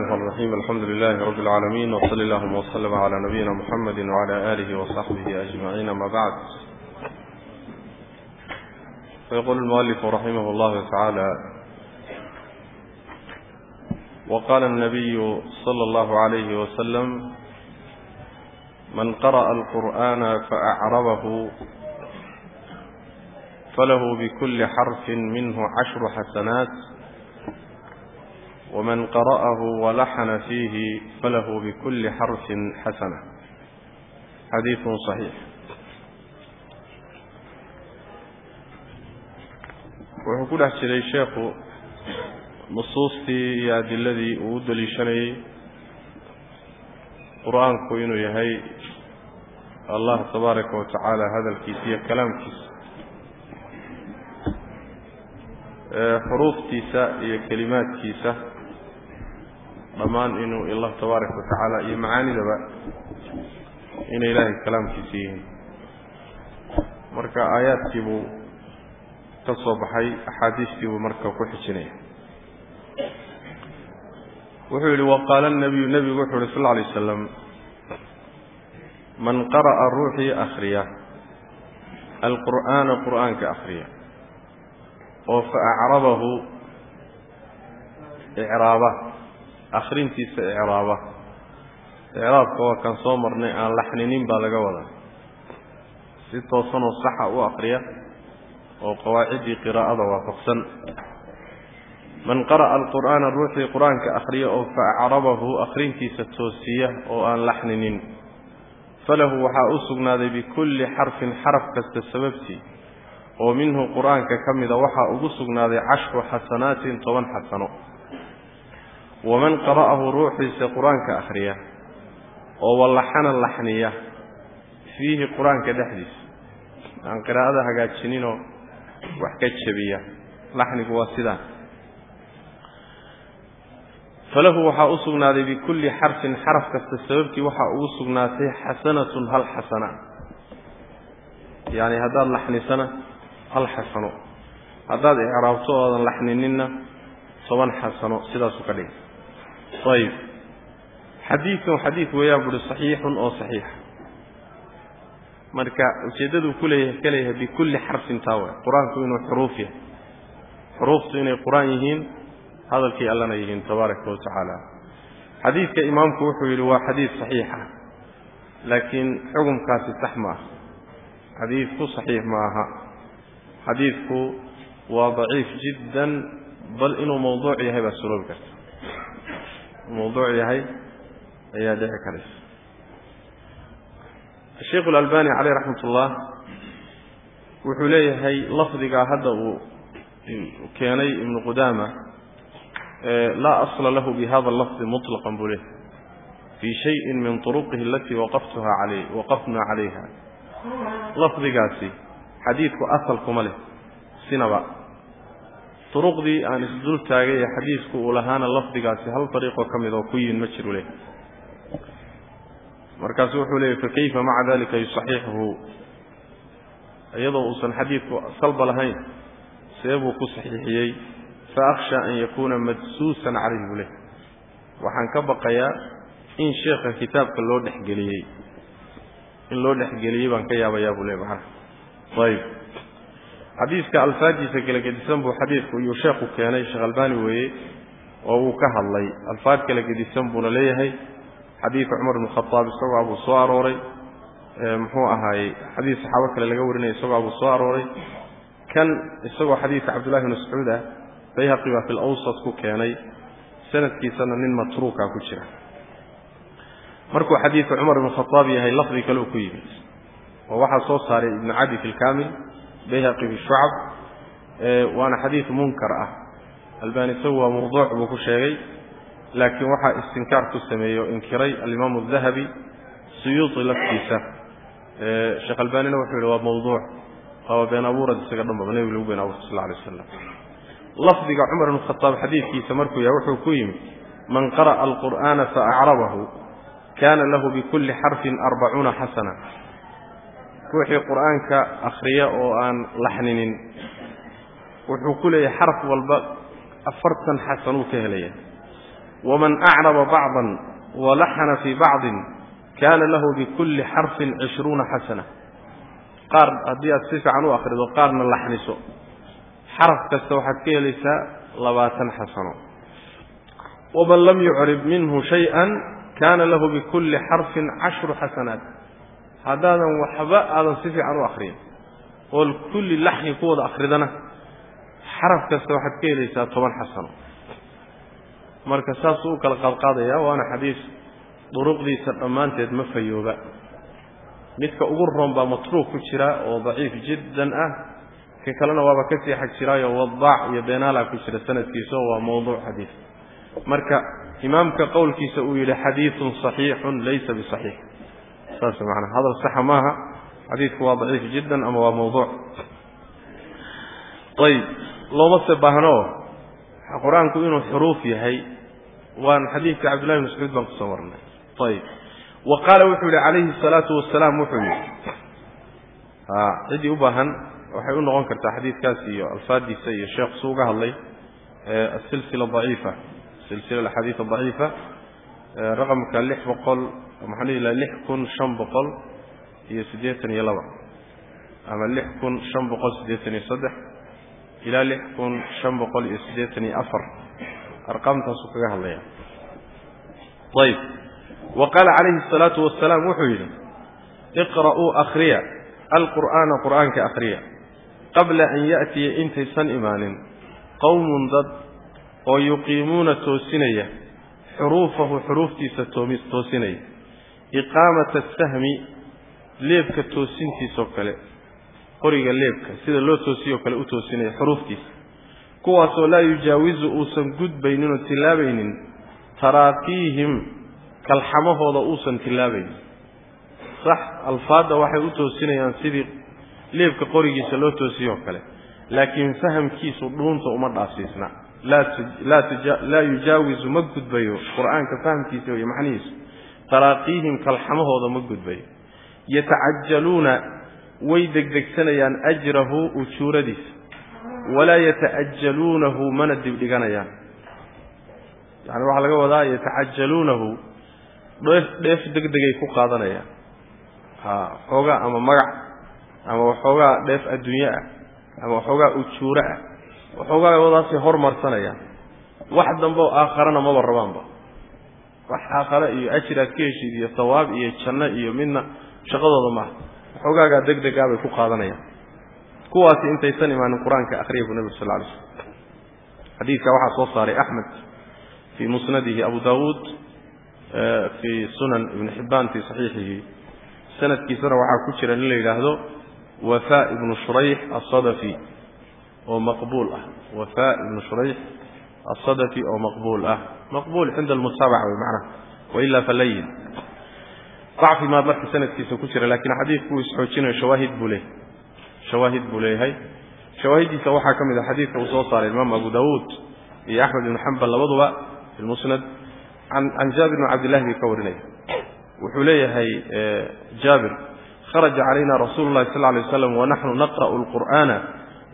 الرحمن الرحيم. الحمد لله رب العالمين وصلى اللهم وسلم على نبينا محمد وعلى آله وصحبه أجمعين. ما بعد فيقول المؤلف رحمه الله تعالى وقال النبي صلى الله عليه وسلم من قرأ القرآن فأعربه فله بكل حرف منه عشر حسنات ومن قرأه ولحن فيه فله بكل حرف حسنة حديث صحيح wuxuu ku dhex jiray sheekhu nusuustii iyo adiladii uu u daliishanayey qur-aanku inuu yahay allah tabaaraka wa tacaala hadalkiisa iyo kalaamkiisa xuruuftiisa iyo kelimaadkiisa dhammaan inuu allah tabaaraka wa tacaala iyo macaanidaba inay ilaahay kalaamkiisa yihiin. Marka aayaadkii buu ka soo baxay axaadiistii buu marka ku xijinaya. Wuxuu yidhi waqaala nabiyu nebigu wuxuu yihi sal alay wasalam man qara'a ruuxii akhriya alqur'aana qur'aanka akhriya oo fa acrabahu icraaba akhrintiisa icraaba. Icraabka waa kan soo marnay aan laxninin baa laga wadaa. Si toosanoo saxa u akhriya oo qawaaciddii qiraa'ada waafaqsan. Man qara'a alqur'aana ruuxii qur'aanka akhriya oo fa acrabahu akhrintiisa toosiya oo aan laxninin. Falahu waxaa u sugnaaday bikulli xarfin xaraf kasta sababtii oo minhu qur'aanka ka mida waxaa ugu sugnaaday cashru xasanaatin toban xasano waman qara'ahu ruuxiisa qur'aanka akhriya oo wallaxana laxniya fiihi qur'aanka dhexdiisa aan qiraa'ada hagaajininoo wax ka jabiya laxnigu waa sidaa falahu waxaa u sugnaaday bikulli xarfin xaraf kasta sababtii waxaa ugu sugnaatay xasanatun hal xasana yacni haddaad laxnisana hal xasano haddaad icraabto oodan laxnininna toban xasano sidaasuu ka dhigay ayib xadiidkan xadiid weeyaan buuhi saxiixun oo saxiixa marka ujeeddaduu kuleeyahay ka leeyahay bikulli xarfin taa waay qur'aanku inuu xuruuf yahay xuruuftu inay qur'aan yihiin hadalkii allana yihiin tabaaraka wa tacaala xadiidka imaamku wuxuu yidhi waa xadiid saxiixa laakiin xukumkaasi sax ma aha xadiidku saxiix ma aha xadiidku waa daciif jiddan bal inuu mawduuc yahay baa suroobi karta mawduuc yahay ayaa dhici karaysa sheikhu اlalbani caleyh raxmat ullah wuxuu leeyahay lafdigaa hadda uu keenay ibnu qudaama laa asla lahu bihada lafdi muطlaqan buu leeyahay fii shayin min turuqihi alatii waqaftuha alay waqafna calayha lafdigaasi xadiidku asal kuma leh sinaba duruqdii aan isdul taagay ee xadiidku uu lahaana lafdigaasi hal dariiqoo ka mid oo ku yihiin ma jiru leh. Markaasu wuxuu leeyay fakayfa maca dalika yusaxiixuhu? Iyadoo uusan xadiidku salba lahayn see buu ku saxiixiyey faakhsha an yakuuna madsuusan calayh buu leh waxaan ka baqayaa in sheekha kitaabka loo dhexgeliyey in loo dhexgeliyey baan ka yaabayaa buu le macana ayib xadiidka alfaaddiisa kala gedisan buu xadiidku iyuu sheekhu keenay sheekh albani weeye oo uu ka hadlay. Alfaad kala gedisan buuna leeyahay. Xadiidka cumar ibn khadaab isagoo abuu soo arooray. Muxuu ahaayey xadiid saxaabo kale laga warinaya isagoo abuu soo arooray. Kan isagoo xadiidka cabdullahi bn mascuud ah bayhaqi baa fi lawsat ku keenay. Sanadkiisana nin matruuka ku jira. Markuu xadiidka cumar ibn khadaab yahay lafdi kale uu ku yimid. Oo waxaa soo saaray ibnu cadi fi bayhaqi fi shucab waana xadiid munkar ah. Albani isagu waa mawduuc buu ku sheegay laakiin waxaa istinkaar sameeyey oo inkiray alimaamu adahabi suyuuti laftiisa. Sheekh albanina wuxuu yihi waa mawduuc. Waaba been abuurad isaga dhanbaba nebigu lagu been abuurta sal alay waslam lafdiga cumar ibn khadaab xadiidkiisa markuu yahay wuxuu ku yimid man qara'a alqur'aana faacrabahu kana lahu bikulli xarfin arbacuuna xasana ruuxii qur'aanka akhriya oo aan laxninin wuxuu ku leeyahay xaraf walba afartan xasanuu ka helaya waman acraba bacdan walaxana fii bacdin kaana lahu bikulli xarfin cishruuna xasana. Qaar haddii aad si fiican u akhrido qaarna laxniso. Xaraf kasta waxaad ka helaysaa labaatan xasano. Waman lam yucrib minhu shay-an kaana lahu bikulli xarfin cashru xasanaat haddaadan waxba aadan si fiican u akhriyin. Oo kulli laxni ku wada akhridana xaraf kasta waxaad ka helaysaa toban xasano. Marka saasuu u kala qaadqaadaya waana xadiis duruqdiisa dhammaanteed ma fayooba. Midka ugu roon baa matruuk ku jira oo daciif jiddan ah. Ka kalena waaba ka sii xag jiraayo wadaac iyo beenaalaa ku jira sanadkiisa waa mawduuc xadiis. Marka imaamka qowlkiisa uu yidhi xadiidun saxiixun laysa bisaxiix saas maanaa hadal saxa maaha. Xadiidku waa daciif jiddan ama waa mawduuc? Ayb looma se baahno. Qur'aanku inuu xuruuf yahay waan xadiidka cabdullahi bn mascuud baan ku soo marnay. Ayb wa qaala wuxuu yihi calayhi الsalaatu wasalaam wuxuu yihi ciddii u baahan waxay u noqon kartaa xadiidkaas iyo alfaadiisa iyo sheekh su uga hadlay asilsila daciifa. Silsila axaadiid daciifa raqamka lix boqol maxaan dhihi laha lix kun shan boqol iyo siddeetan iyo laba. Ama lix kun shan boqol siddeetan iyo saddex ilaa lix kun shan boqol iyo siddeetan iyo afar. Arqaamtaasuu kaga hadlaya ayb wa qaala calayhi الsalaatu wasalaam wuxuu yidhi iqra'uu akhriya alqur'aana qur'aanka akhriya qabla an ya'tiya intaysan imaanin qowmun dad oo yuqiimuuna toosinaya xuruufahu xuruuftiisa toosinaya iqaamata asahmi leebka toosintiisoo kale qoriga leebka sida loo toosiyoo kale u toosinaya xuruuftiisa. Kuwaasoo laa yujaawizu uusan gudbaynin oo tillaabaynin taraaqiihim kalxamahooda uusan tillaabaynin sax alfaadda waxay u toosinayaan sidii leebka qorigiisa loo toosiyoo kale laakiin fahamkiisu dhuunta uma dhaafsiisna. Laa yujaawizu ma gudbayo qur'aanka fahamkiisa iyo macnihiisu taraaqiihim kalxamahooda ma gudbayo yatacajaluuna way degdegsanayaan ajrahu ujuuradiisa. Walaa yata'ajaluunahu mana dibdhiganayaan. Yani waxaa laga wadaa yatacajaluunahu dheef dheef degdegay ku qaadanayaan. Ha waxoogaa ama magac ama waxoogaa dheef adduunye ah ama waxoogaa ujuuro ah waxoogaa wadaasay hormarsanayaan. Wax dambe oo aakharana maba rabaanba wax aakhare iyo ajir aad ka heshid iyo sawaab iyo janno iyo midna shaqadooda maaha waxoogaagaa deg degaa bay ku qaadanayaan. Kuwaasi intaysan imaanin qur'aanka akhriya buu nebigu sal lay slm xadiidka waxaa soo saaray axmed fii musnadihi abu daawuud fii sunan ibni xibbaan fii saxiixihi. Sanadkiisana waxaa ku jira nin la yidhaahdo wafa ibnu shurayx asadafi oo maqbuul ah. Wafa ibnu shurayx asadafi oo maqbuul ah maqbuul cinda almutaabaca wey macnaha wailaa falayin dacfi maa marka sanadkiisa ku jira laakiin xadiidku uu isxoojinayo shawaahid buu leeyahay shawaahid buu leeyahay shawaahiddiisa waxaa ka mid ah xadiidka uu soo saaray imaam abu daawuud iyo axmed ibnu xambal labaduba fi lmusnad can jaabir bn cabdillahi bay ka warinaya wuxuu leeyahay jaabir kharaja calayna rasuulu llahi sal lay waslam wanaxnu naqra'u alqur'ana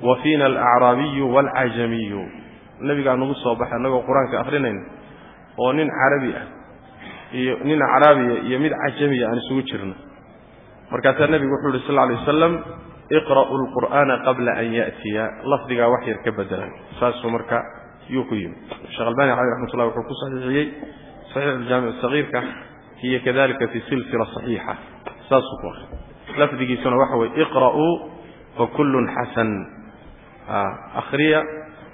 wa fiina alacraabiyu waalcajamiyu nebigaa nagu soo baxay annagoo qur'aanka akrinayna oo nin carabi ah iyo nin caraabiya iyo mid cajamiya aan isugu jirno. Markaasaa nebigu wuxuu yihi sal lay wasalam iqra'uu alqur'aana qabla an ya'tiya. Lafdigaa wax yar ka bedelan saasuu marka yuu ku yimi sheekh albani caleyh raxmat ullah wuxuu ku saxiixiyey saxiix aljaamic sagiirka iyo kadalika fi silsila saxiixa. Saasuu ku akri lafdigiisuna waxa weye iqra'uu fa kullun xasan. Akhriya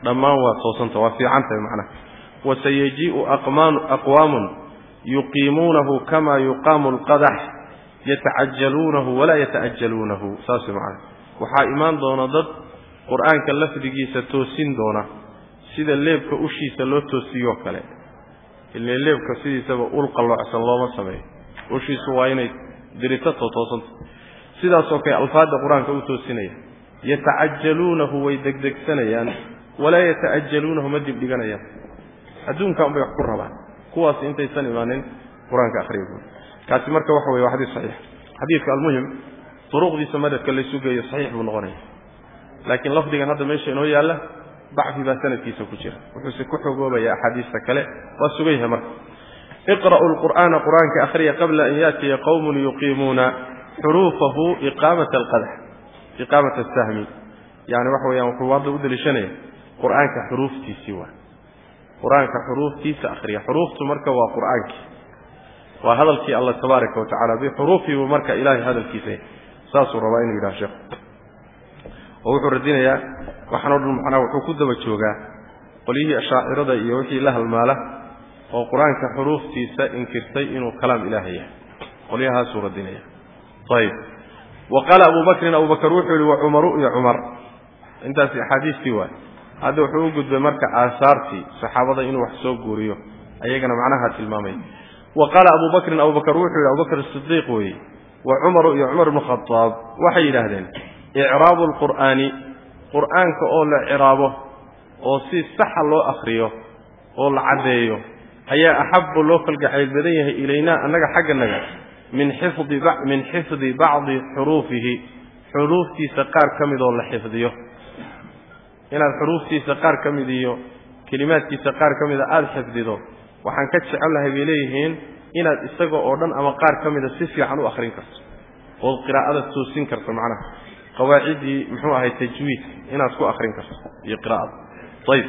dhammaan waa toosanta waa fiican tahay macnaha wasayajii'u aqwaamun yuqiimuunahu kama yuqaamu alqadax yatacajaluunahu walaa yata'ajaluunahu saas way macnaha waxaa imaan doona dad qur'aanka lafdigiisa toosin doona sida leebka ushiisa loo toosiyoo kale. Ile leebka sidiisaba ul qalloocsan looma sameeyo. Ushiisu waa inay dirito tootoosanta sidaasoo kale alfaadda qur'aanka u toosinaya yatacajaluunahu way degdegsanayaan walaa yata'ajaluunahu ma dibdhiganayaan. Adduunkan bay wax ku rabaan. Kuwaas intaysan imaanin qur'aanka akhriya buuri kaasi marka waxa weye waa xadiis saxiix. Xadiidka almuhim duruqdiisa madadka laysu geeyo saxiix buu noqonaya laakiin lafdigan hadda meesha inoo yaalla dacfi baa sanadkiisa ku jira. Wuxuuse ku xogoobaya axaadiista kale. Waa sugan yahay marka. Iqra'u lqur'aana qur'aanka akhriya qabla an yaatiya qowmun yuqiimuuna xuruufahu iqaamat alqadax iqaamat asahmi yani waxa weyaan wuxuu hadda u daliishanaya qur'aanka xuruuftiisii waa. Qur'aanka xuruuftiisa akhriya. Xuruuftu marka waa qur'aankii waa hadalkii alla tabaaraka wa tacala bixuruufihi buu marka ilaahay hadalkiisa saasuu rabaa inuu yidhaha sheekhu oo wuxuu radinayaa waxaan o dhan macnaha wuxuu ku daba joogaa qolyihii ashaacirada iyo wixii la halmaala oo qur'aanka xuruuftiisa inkirtay inuu kalaam ilaaha yahay. Qolyahaasuu radinaya ayib wa qaala abu bakrin abu bakr wuxuu yihi wa cumaru iyo cumar. Intaasi axaadiistii waay hadda wuxuu u gudbay marka aasaartii saxaabada inuu wax soo guuriyo. Ayagana macnaha tilmaamay. Wa qaala abu bakrin abu bakr wuxuu yidhi abubakr sidiiq weeye wa cumaru iyo cumar ibnu khadaab waxay yidhaahdeen icraabu lqur'aani qur'aanka oo la ciraabo oo si saxa loo akhriyo oo la caddeeyo ayaa axabu loo kalgacayl badan yahay ilaynaa annaga xagganaga min xifdi bacdi xuruufihi. Xuruuftiisa qaar ka midoo la xifdiyo inaad xuruuftiisa qaar ka mid iyo kelimaadkiisa qaar ka mida aada xifdido waxaan ka jecel lahay bay leeyihiin inaad isaga oo dhan ama qaar ka mida si fiican u akhrin karto. Ood qiraa'ada toosin karto macnaha. Qawaaciddii muxuu ahay tajwiidka inaad ku akhrin karto iyo qiraa'ada. Ayib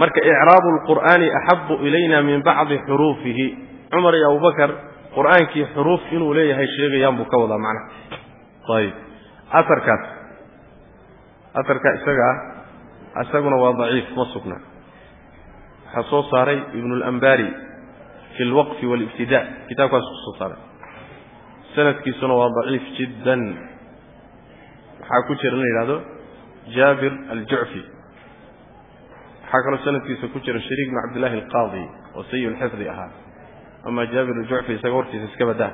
marka icraabu lqur'aani axabu ilayna min bacdi xuruufihi. Cumar iyo abubakar qur'aankii xuruuf inuu leeyahay sheegayaan buu ka wadaa macnaha. Ayib aarkaas aarka isaga ah isaguna waa daciif ma sugna. Waxaa soo saaray ibnu lambari fi lwaqfi walibtida kitaabkaas ku soo saaray. Sanadkiisuna waa daciif jiddan. Waxaa ku jira in la yidhahdo jaabir aljucfi waxaa kaloo sanadkiisa ku jira shariik bn cabdillahi alqaadi oo sayi lxifdi ahaa. Ama jaabir aljucfi isaga warkiisa iska badaa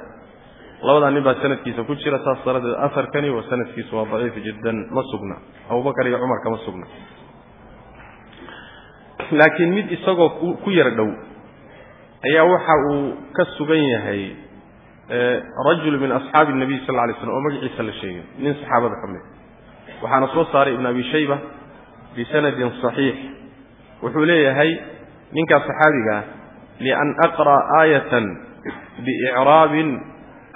labadaa nin sanadkiisa ku jira saas daradeed aharkani wa sanadkiisu waa daciif jiddan. Ma sugna. Abubakar iyo cumar kama sugna. Laakiin mid isagoo ku yara dhow ayaa waxa uu ka sugan yahay rajul min asxaabi nabiy sal lay slam oo magaciisa la sheegay nin saxaabada ka mid waxaana soo saaray ibn abi shayba bisanadin صaxiix wuxuu leeyahay ninkaas saxaabiga ah lian aqra'a aayatan biicraabin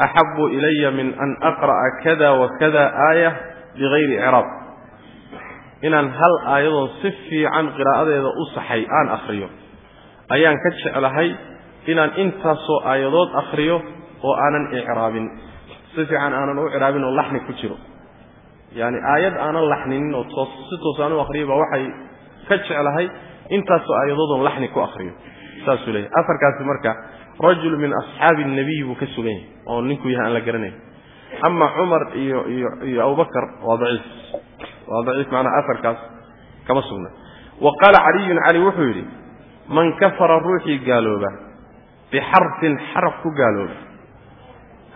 axabu ilaya min an aqra'a kada wa kada aaya bigayri icraab inaan hal aayadoon si fiican qiraa'adeeda u saxay aan akhriyo ayaan ka jeclahay inaan intaasoo aayadood akhriyo oo aanan icraabin si fiican aanan u icraabin oo laxni ku jiro yaani aayad aanan laxninin oo toos si toos aan u akhriyo baa waxay ka jeclahay intaasoo aayadoodon laxni ku akhriyo saasuu leeyahy afarkaasi marka rajul min asxaabi الnabiy buu ka sugan yahay oo ninkuu yahay aan la garanayn. Ama cumar iyo iyo iyo abubakr waa daciif. Waa daciif macnaha afarkaas kama sugna. Wa qaala caliyun cali wuxuu yidhi man kafara ruuxii gaalooba bixarfin xaraf ku gaalooba.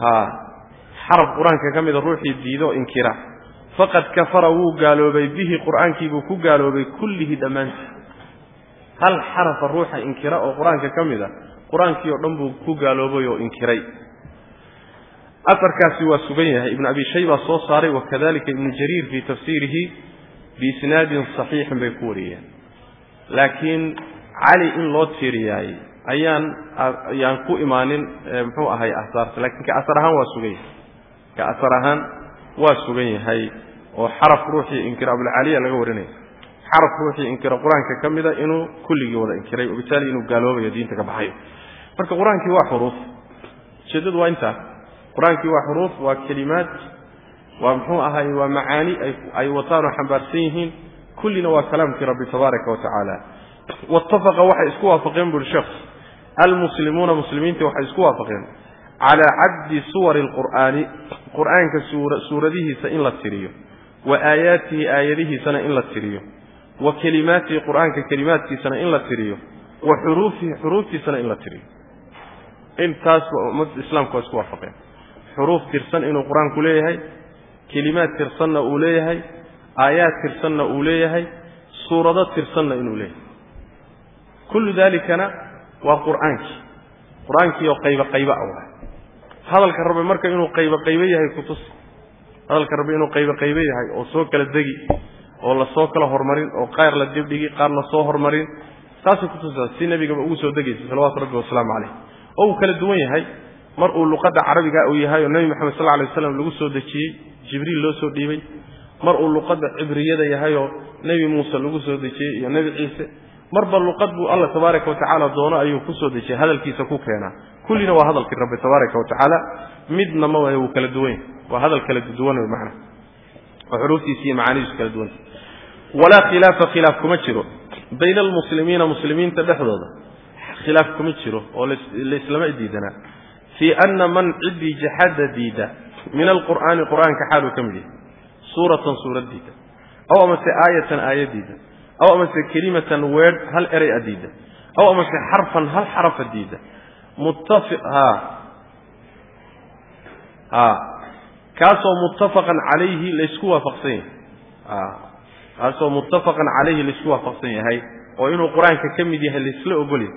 Haa xaraf qur'aanka ka mida ruuxii diido inkira. Faqad kafara wuu gaaloobay bihi qur'aankiibuu ku gaaloobay kullihi dhammaantii hal xarafa ruuxa inkira oo qur'aanka ka mid a qur'aankii oo dhan buu ku gaaloobay oo inkiray. Afarkaasi waa sugan yahay. Ibnu abi shayba soo saaray wakadalika ibnu jariir fii tafsiirihi biisnaadin saxiixin bay ku wariyeen. Laakiin cali in loo tiiriyaay ayaan ayaan ku imaanin muxuu ahay asaarta. Lakiin ka asar ahaan waa sugan yahay. Ka asar ahaan waa sugan yahay oo xaraf ruuxii inkira abulcaliya laga warinaya xaraf ruuxii inkira qur'aanka ka mida inuu kulligii wada inkiray wabitaali inuu gaaloobayo diinta ka baxayo marka qur'aankii waa xuruuf. Ujeeddadu waa intaa qur'aankii waa xuruuf waa kelimaad waa muxuu ahay waa macaani ay wataan oo xambaarsan yihiin. Kullina waa kalaamkii rabbi tabaaraka wa tacaala. Waxay isku waafaqeen buuri sheekh almuslimuuna muslimiinta waxay isku waafaqeen calaa caddi suwari alqur'aani. Qur'aanka suuradihiisa in la tiriyo. Wa aayaatihi aayadihiisana in la tiriyo. Wa kelimaatihi qur'aanka kelimaadkiisana in la tiriyo. Wa xuruufihi xuruuftiisana in la tiriyo intaasba ummadda islaamku waa isku waafaqeen. Xuruuf tirsan inuu qur'aanku leeyahay kelimaad tirsanna uu leeyahay aayaad tirsanna uu leeyahay suurado tirsanna inuu leeyahay. Kullu dalikana waa qur'aankii qur'aankii oo qaybo qaybo ah waa hadalka rabbi marka inuu qaybo qaybo yahay kutusi hadalka rabbi inuu qaybo qaybo yahay oo soo kala degi oo la soo kala hormarin oo qaar la dibdhigi qaar la soo hormarin saasay kutusaa si nebigaba ugu soo degaysa salawaatu rabbi wasalaamu caleyh oo uu kala duwan yahay. Mar uu luqadda carabiga uu yahay oo nebi moxamed sal alay waslam lagu soo dejiyey jibriil loo soo dhiibay. Mar uu luqadda cibriyada yahay oo nebi muuse lagu soo dejiyey iyo nebi ciise. Marba luqad buu alla tabaaraka watacaala doono ayuu ku soo dejiyey hadalkiisa ku keenaa kullina waa hadalkii rabbi tabaaraka watacaala midna ma wuu kala duwan yahay. Waa hadal kala duwan wey macna. Oo xuruuftiisi iyo macaanidiisu kala duwanta walaa khilaafa khilaaf kuma jiro. Bayna almuslimiina muslimiinta dhexdooda khilaaf kuma jiro oo laislama diidanaa fii ana man ciddii jaxada diida min alqur'aani qur'aanka xaaluu ka mid yahay. Suuratan suurad diida. Aw amase aayatan aaya diida. Aw amase kelimatan weedh hal eray a diida. Aw amase xarfan hal xarafa diida. Muttafi ha. Ha kaasoo muttafaqan calayhi laysku waafaqsan yahay. Kaasoo muttafaqan calayhi laysku waafaqsan yahay oo inuu qur'aanka ka mid yahay laysla ogolyahay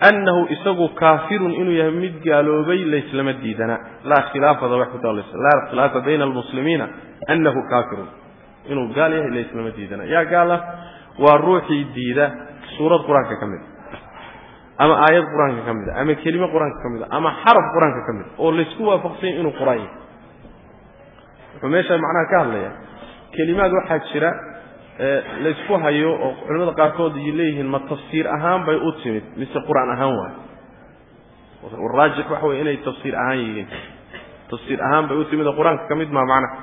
annahu isagu kaafirun inuu yahay mid gaaloobay layslama diidana laa khilaafada wax ku laa khilaafa bayna almuslimiina annahu kaafirun inuu gaal yahay layslama diidana yaa gaala waa ruuxii diida suurad qur'aanka ka mid a ama aayad qur'aanka ka mid a ama kelime qur'aanka ka mid a ama xaraf qur'aanka ka mid a oo laysku waafaqsan yahay inuu qur'aan yahay wuxuu meesha macnaha ka hadlaya kelimaad waxaa jira laysku hayo oo culimada qaarkood ay leeyihiin ma tafsiir ahaan bay u timid mise qur'aan ahaan waayo raajix waxa wey inay tafsiir ahaan yihiin. Tafsiir ahaan bay u timid oo qur'aanka ka mid maa macnaha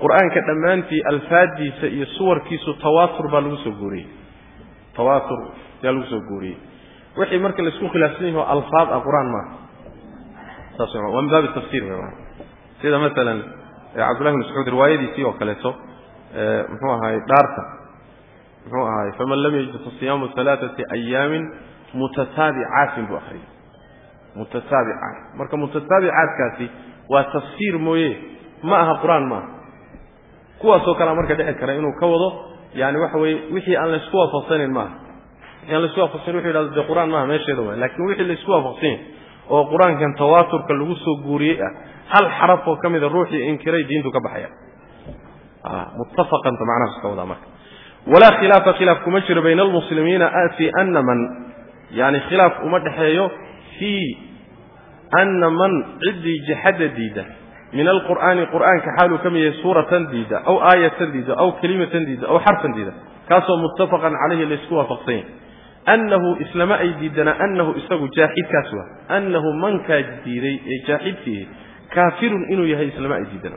qur'aanka dhammaantii alfaadiisa iyo suwarkiisu tawaatur baa lagu soo guuriyey. Tawaatur yaa lagu soo guuriyey. Wixii marka la isku khilaafsan yahi oo alfaad ah qur'aan maaha. Saas waa min baabi tafsiir w sida masalan cabdullahi bn mascuud riwaayadiisii oo kaleeto muxuu ahaay dhaarta. Muxuu ahaay faman lam yajid fasiyaamu alaaثati ayaamin mutataabicaatin buu akriyay mutataabicaat marka mutataabicaatkaasi waa tafsiir mooye. Ma aha qur'aan ma aha. Kuwaasoo kalea marka dhici kara inuu ka wado yani waxa weye wixii aan laysku waafaqsanayn maaha wixii aan la isku waafaqsanin wuxu yidhahdo dee qur'aan maaha meesheeda waay. Lakin wixii laysku waafaqsanya oo qur'aankan tawaaturka lagu soo guuriyey ah hal xaraf oo ka mida ruuxii inkiray diintu ka baxaya muttafaqanta macnahaas ka wadaa marka. Walaa khilaafa khilaaf kuma jiro bayna almuslimiina fii ana man yani khilaaf uma dhexeeyo fii ana man ciddii jixadda diida. Min alqur'aani qur'aanka xaaluu ka mid yahay suuratan diida aw aayatan diida aw kelimatan diida aw xarfan diida. Kaasoo muttafaqan calayhi laysku waafaqsan yahay annahu islama ay diidana annahu isagu jaaxidkaas waa. Annahu mankaa diiday ee jaaxidkiihi kaafirun inuu yahay islama ay diidana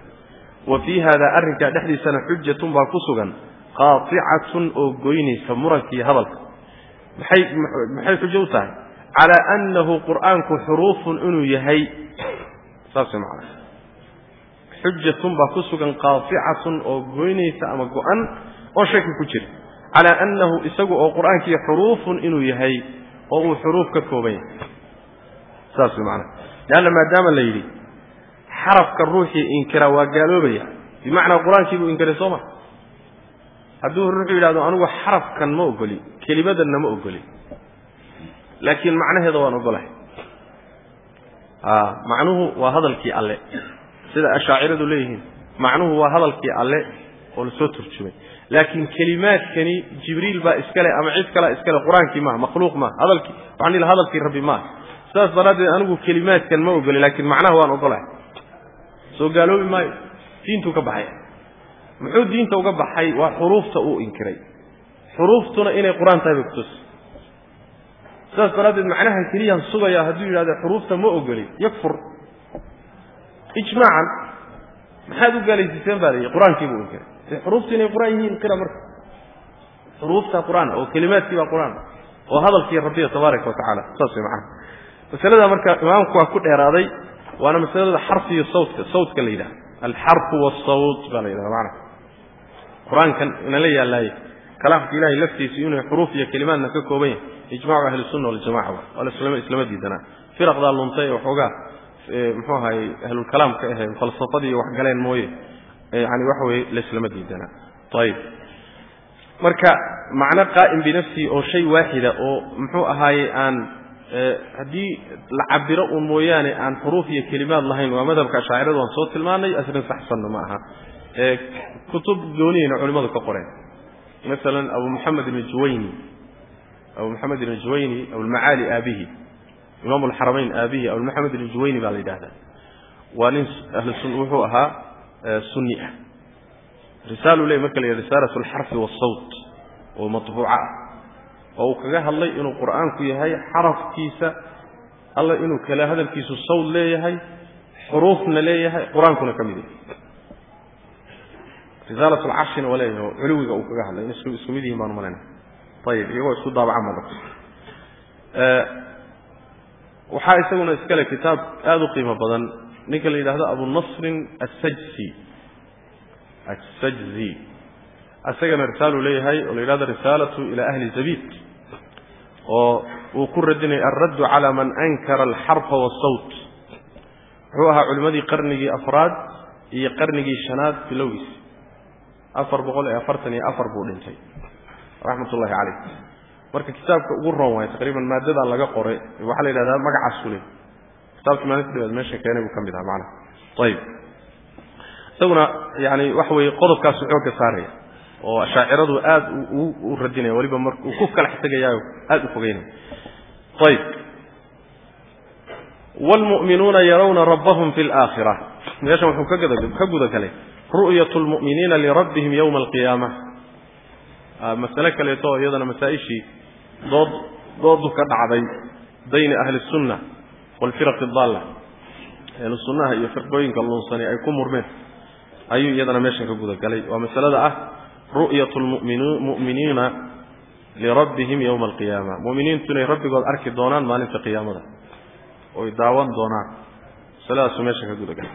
wa fii hada arrinkaa dhexdiisana xujatun baa ku sugan qaacatun oo goynaysa murankiiyo hadalka. Maxay maxay xujo u tahay? Calaa annahu qur'aanku xuruufun inuu yahay. Saas macana xujatun baa ku sugan qaacatun oo goynaysa ama go-an oo shaki ku jira. Calaa annahu isagu oo qur'aankii xuruufun inuu yahay oo uu xuruuf ka kooban yahay. Saas way macana leanna maadaama la yidhi xarafka ruuxii inkira waa gaaloobaya. Bimacnaa qur'aankii buu inkiray soo ma? Hadduu ruuxuu yidhahdo anigu xarafkan ma ogoli kelimadanna ma ogoli. Laakiin macnaheeda waan ogolahay. Macnuhu waa hadalkii alle. Sida ashaaciradu leeyihiin macnuhu waa hadalkii alle oo la soo turjumay. Laakiin kelimaadkani jibriil baa iskale ama cid kalea iskale qur'aankii maaha makhluuq maaha hadalkii waxaan hadalkii rabbi maaha. Sidaas daraaddeed anigu kelimaadkan ma ogoli laakiin macnaha waan ogolahay soo gaaloobi maayo diintuu ka baxay. Muxuu diinta uga baxay? Waa xuruufta uu inkiray. Xuruuftuna inay qur'aan tahay bay kutusi sidaas daraaddeed macnahan keliyaan sugaya hadduu yidhahdo xuruufta ma ogoli yakfur. Ijmaacan maxaad u gaalaysiiseen baa layihi qur'aankii buu inkiray. De xuruuftu inay qur'aan yihiin qira marka. Xuruufta qur'aan oo kelimaadkii baa qur'aan oo hadalkii rabbiya tabaaraka wa tacala saas way macnaha. Masalada marka imaamku waa ku dheeraaday waana masalada xarfi iyo sawtka sawtka la yidhaha alxarfu wasawt baa la yidhahda macnaha. Qur'aankan inala yaallaaye kalaamka ilahay laftiisu inuu xuruuf iyo kelimaadna ka kooban yahay. Ijmacu ahli sunna waljamaca wa waa islama diidanaa. Firaqdaa luntay ee waxoogaa muxuu ahaye ahlulkalaamka ahe falsafadii wax galeen mooye. Yani waxa weye laislama diidanaa. Ayib marka macno qaa'im binafsihi oo shay waaxida oo muxuu ahaaye aan haddii la cabiro uun mooyaane aan xuruuf iyo kelimaad lahayn waa madhabka ashaaciradu aan soo tilmaanay asrin saxsanna ma aha. Kutub goonihina culimmadu ka qoreen. Masalan abu moxamed ibn juwayni. Abu moxamed ibn juwayni abulmacaali aabihi. Imaam alxaramayn aabihi abulmoxamed ibn juwayni baa la yidhahdaa waa nin wuxuu ahaa sunni ah. Risaalu ley marka la yidhah risaalat alxarfi waasawt oo matbuuca. ah oo uu kaga hadlay inuu qur'aanku yahay xarafkiisa alla inuu kale hadalkiisu sawd leeyahay xuruufna leeyahay qur'aankuna ka mid yahay. Risaalat alcarshina waa leeyahay oo culuwiga uu kaga hadlay in isku mid yihiin baanu malayna ayib iyagoo isku daabacan baa marka waxaa isaguna iskale kitaab aada u qiimo badan. Ninka la yidhahdo abunasrin assajsi assajzi isagana risaaluu leeyahay oo la yidhahdo risaalatu ila ahli zabid oo uu ku radinaya alraddu cala man ankara alxarfa waasawt wuxuu ahaa culimmadii qarnigii afraad iyo qarnigii shanaad bilowgiisi afar boqol iyo afartan iyo afar buu dhintay. Raxmat ullahi caleyh marka kitaabka ugu roon waay taqriiban maadadaa laga qoray waxaa la yidhahdaa magacaas ule kitaabkii maalinta dhawaad meesha keenay buu ka mid aha macnaha. Ayib isaguna yani waxa weeye qodobkaasu xoogga saaraya oo ashaaciradu aad u radinaya weliba mar uu ku kala xtegayaayo aada u fogeynaya ayib waalmu'minuuna yarawna rabbahum fi alaakhira meeshan wuxuu ka guda galay. Ru'yat lmu'miniina lirabbihim yowma alqiyaama masale kaleeto iyadana masaa-ishii dood doodu ka dhacday bayna ahli sunna waalfiraqi daalla ahlu sunnaha iyo firqooyinka lunsani ay ku murmeen. Ayuu iyadana meeshan ka guda galay. Waa masalada ah ru'yat lmu'miniina lirabbihim yowma alqiyaama. Mu'miniintu inay rabbigood arki doonaan maalinta qiyaamada. Oy daawan doonaan. Masaladaasuu meesha ka guda galay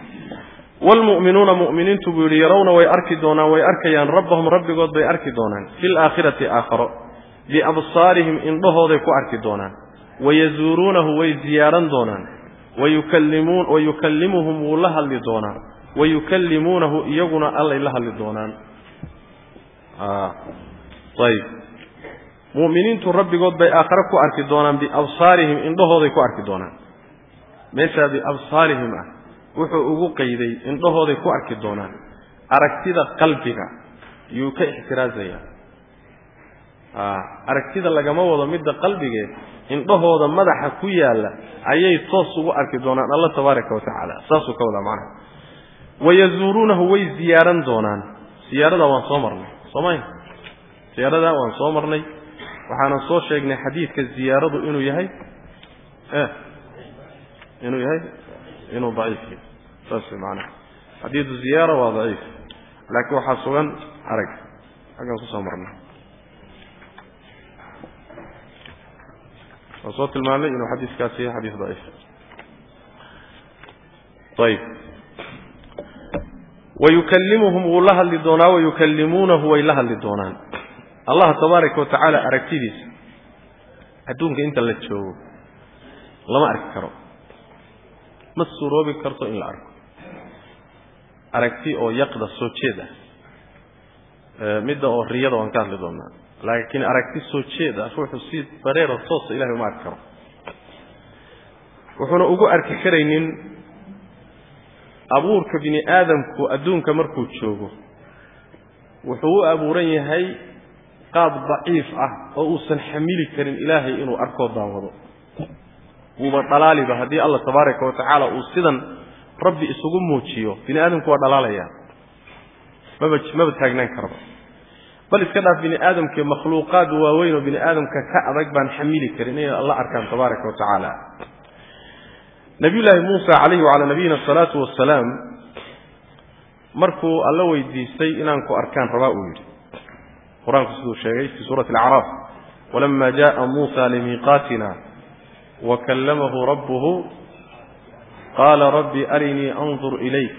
waalmu'minuuna mu'miniintu buu yidhi yarawna way arki doonaan way arkayaan. Rabbahum rabbigood bay arki doonaan. Fi laakhirati aakharo. Biabsaarihim indhahooday ku arki doonaan. Wayazuuruunahu way ziyaaran doonaan. Wayukallimuhum wuu la hadli doonaa. Wayukallimuunahu iyaguna allay la hadli doonaan ayb mu'miniintu rabbigood bay aakhare ku arki doonaan biabsaarihim indhahooday ku arki doonaan. Meeshaa biabsaarihim ah wuxuu ugu qayday indhahooday ku arki doonaan. Aragtida qalbiga yuu ka ixtiraazaya. Aragtida lagama wado midda qalbigee indhahooda madaxa ku yaalla ayay toos ugu arki doonaan alla tabaaraka wa tacaala. Saasuu ka wadaa macnaha. Wayazuuruunahu way ziyaaran doonaan. Siyaaradaa waan soo marnay soomay siyaaradaa waan soo marnay. Waxaanan soo sheegnay xadiidka ziyaaradu inuu yahay. Inuu yahay? Inuu daciif saas way macnaha. Xadiidu ziyaara waa daciif. Laakiin waxaa sugan arag. Xaggan ku soo marnay. Waan soo tilmaamnay inuu xadiiskaasi yahay xadiis daciif. Ayib wayukallimuhum wuu la hadli doonaa wayukallimuunahu way la hadli doonaan allah tabaaraka wa aragtidiisa adduunka inta la joogo lama arki karo ma suroobi karto in la arko aragti oo yaqda soo jeed ah midda oo riyada waan ka hadli doonaa laakiin aragti soo jeed ah ruuxu si dareero toosa ilahay uma arki karo wuxuuna ugu arki karaynin abuurka bini aadamku adduunka markuu joogo wuxuu u abuuran yahay qaab daciif ah oo uusan xamili karin ilaahay inuu arkoo daawado. Wuuba dhalaaliba haddii allah tabaaraka wa tacaala uu sidan rabbi isugu muujiyo bini aadamku waa dhalaalaya. Maba maba taagnaan karaba. Bal iska dhaaf bini aadamkii makhluuqaad waaweyn oo bini aadamka ka adag baan xamili karin inay alla arkaan tabaaraka wa tacaala nabiyullaahi muusa calayhi wacalaa nabiyina asalaatu wasalaam markuu alla weydiistay inaan ku arkaan rabaa uu yidhi. Qur'aanku siduu sheegay fii suurati alacraaf walama jaءa muusa limiiqaatina wakallamahu rabbuhu qaala rabbi arinii andur ilayk.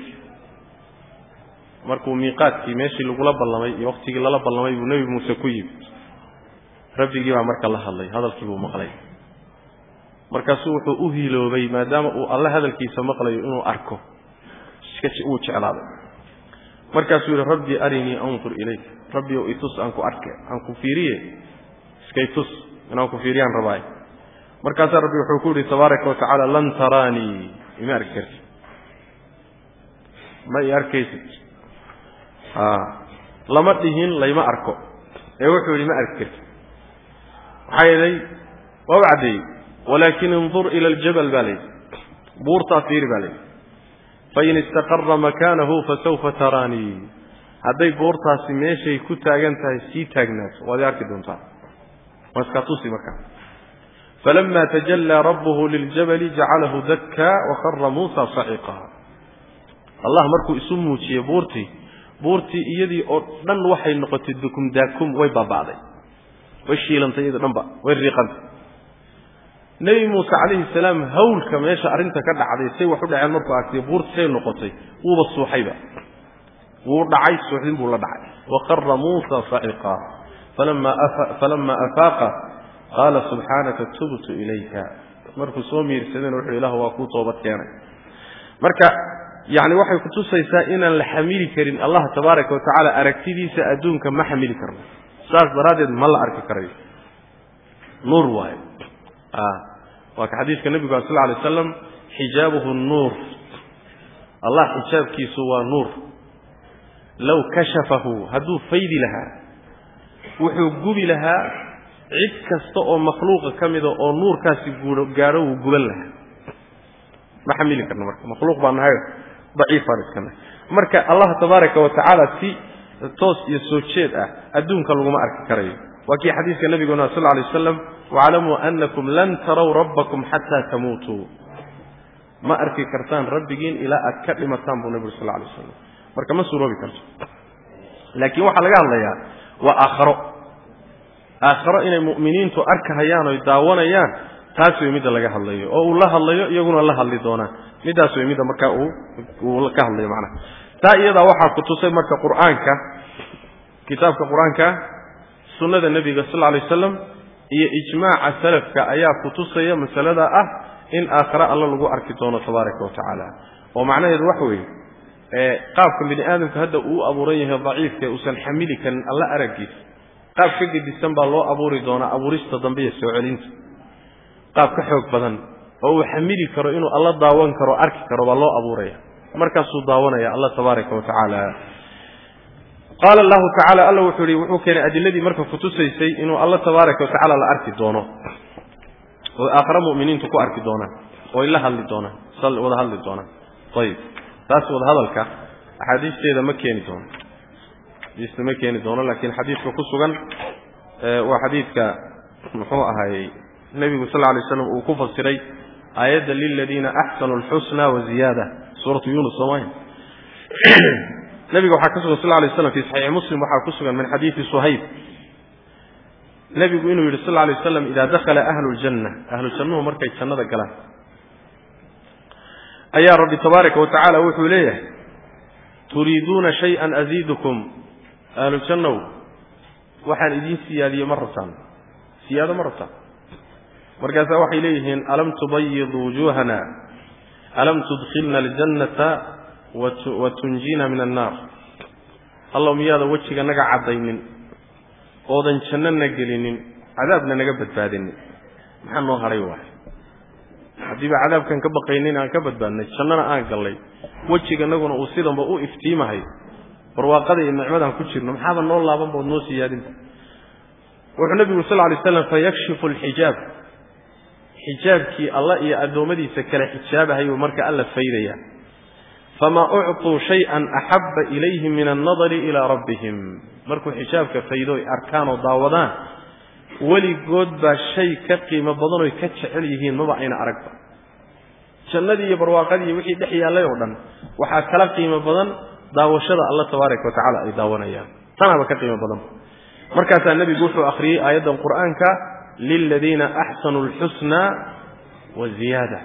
Markuu miiqaadkii meeshii lagula ballamay iyo waktigii lala ballamay buu nebi muuse ku yimid. Rabbigii baa marka la hadlay hadalkii buu maqlay markaasuu wuxuu u hiloobay maadaama uu alle hadalkiisa maqlayo inuu arko. Wuu jeclaaday. Markaasuu yidhi rabbi arinii andur ilayk. Rabbi ow itus aan ku arke aan ku fiiriye? Iskay tus inaan ku fiiriyaan rabaaye markaasaa rabbi wuxuu ku yidhi tabaaraka wa tacaala lan taraanii ima arki kartid. Ma i arkaysid? Lama dhihin layma arko. Ee wuxuu yidhi ma arki karti maxaa yeelay waa u caddeeyey walaakin indur ila aljabal baa layidhi buurtaa fiiri baa layidhi fain istaqara makaanahu fasawfa taraanii hadday buurtaasi meeshay ku taagan tahay sii taagnaato waad arki doontaa waa iskaa tusi markaa falama tajallaa rabbuhu liljabali jacalahu dakkaa wakara muusa saciqa allah markuu isu muujiyey buurtii buurtii iyadii oo dhan waxay noqotay dukum way baaba'day way shiilantay iyadoo dhanba way riiqantay nebi muuse calayhi salaam hawlka meesha arrinta ka dhacday say wax u dhaceen markuu arkay buurti say noqotay wuuba suuxayba. Wuu dhacay suuxdin buu la dhacay. Waqara muusa saciqa falama afaaqa qaala subxaanaka tubtu ilayka. Markuu soo miirsadeen wuxuu ilah waa kuu toobad keenay. Marka yani waxay kutusaysaa inaan la xamili karin allah tabaaraka wa aragtidiisa adduunka ma xamili karno. Saas daraaddeed ma la arki karayo. Nuur waayo waa ka xadiiska nebigu sal alay aslam xijaabuhu nuur allah xijaabkiisu waa nuur low kashafahu hadduu faydi lahaa wuxuu gubi lahaa cid kasta oo makhluuqa ka mida oo nuurkaasi gaadho wuu guban lahaa ma xamili karno marka makhluuq baa nahay daciifaan iska nahay marka allah tabaaraka wa tacaala si toos iyo soo jeed ah adduunka laguma arki karayo waa kii xadiiska nabiguna sal alay wasalam waclamuu anakum lan taraw rabbakum xataa tamuutuu ma arki kartaan rabbigiin ilaa aad ka dhimataan buu nebigu sal alay wasalam marka ma suuroobi karto laakiin waxaa laga hadlayaa waa aakharo aakharo inay mu'miniintu arkahayaan oy daawanayaan taas way midda laga hadlayo oo uu la hadlayo iyaguna la hadli doonaan middaas way midda markaa uu ka hadlayo macnaha taa iyadaa waxaa ku tusay marka qur'aanka kitaabka qur'aanka sunnada nebiga sal lla alay iyo ijmaaca salafka ayaa ku tusaya masalada ah in aakhare alla lagu arki doono tabaaraka wa tacaala. Oo macnaheedu waxa weeye qaabka bini aadamka hadda uu abuuran yahay daciifka uusan xamili karin alla araggiisa qaab ka gedisan baa loo abuuri doonaa abuurista dambe iyo soo celinta. Qaab ka xoog badan oo uu xamili karo inuu alla daawan karo arki karo baa loo abuuraya. Markaasuu daawanaya alla tabaaraka wa tacaala qaala allahu tacala alla wuxuu ihi wuxuu keenay adiladii marka kutusaysay inuu alla tabaaraka wa la arki doono. Oo aakhare mu'miniintu ku arki doonaan oo ay la hadli doonaan wada hadli doonaan ayib taas wada axaadiisteeda ma keeni doono xadiista ma keeni doono laakiin xadiidka ku sugan waa xadiidka muxuu ahaayey nebigu sal lla alay slam uu ku fasiray aayadda liladiina axsanuu alxusna wa ziyaada. Suuratu yunus soomaya nebiga waxaa ka sugan sal alay slam fi saxiixi muslim waxaa ku sugan min xadiidi suhayb. Nebigu inuu yidhi sal alay waslam idaa dakhala ahlu ljanna ahlu jannuhu markay jannada galaan. Ayaa rabbi tabaaraka wa tacaala wuxuu leeyahay turiiduuna shay-an aziidukum. Ahlu waxaan idiin siyaadiye ma rabtaan. Siyaado ma rabtaan. Markaasaa waxay leeyihiin alam tubayid wujuuhana? Alam tudkhilna aljannata wa tunjina min annaar allaw miyaada wejiga naga caddaynin oodan jannona gelinin cadaabna naga badbaadinin. Maxaa noo hadhay waay? Haddiiba cadaabkan ka baqaynin aan ka badbaadnay jannana aan gallay wejiganaguna uu sidanba u iftiimahay barwaaqada iyo nicmadaan ku jirno maxaaba noo laaban bood noo siyaadinta wuxuu nebigu sal lay slam fayakshifu alxijaab. Xijaabkii alla iyo addoommadiisa kale xijaabahayu marka alla faydaya famaa ucطuu shay-an axabba ilayhim min annadari ilaa rabbihim markuu xijaabka faydo ay arkaan oo daawadaan weligood baa shay ka qiimo badan oy ka jecel yihiin maba ayna aragba. Jannadii iyo barwaaqadii wixii dhex yaallay oo dhan waxaa kala qiimo badan daawashada alla tabaaraka wa tacala ay daawanayaan. Tanaaba ka qiimo badan. Markaasaa nebigu wuxuu akhriyey aayaddan qur'aanka liladiina axsanuu alxusna wa ziyaada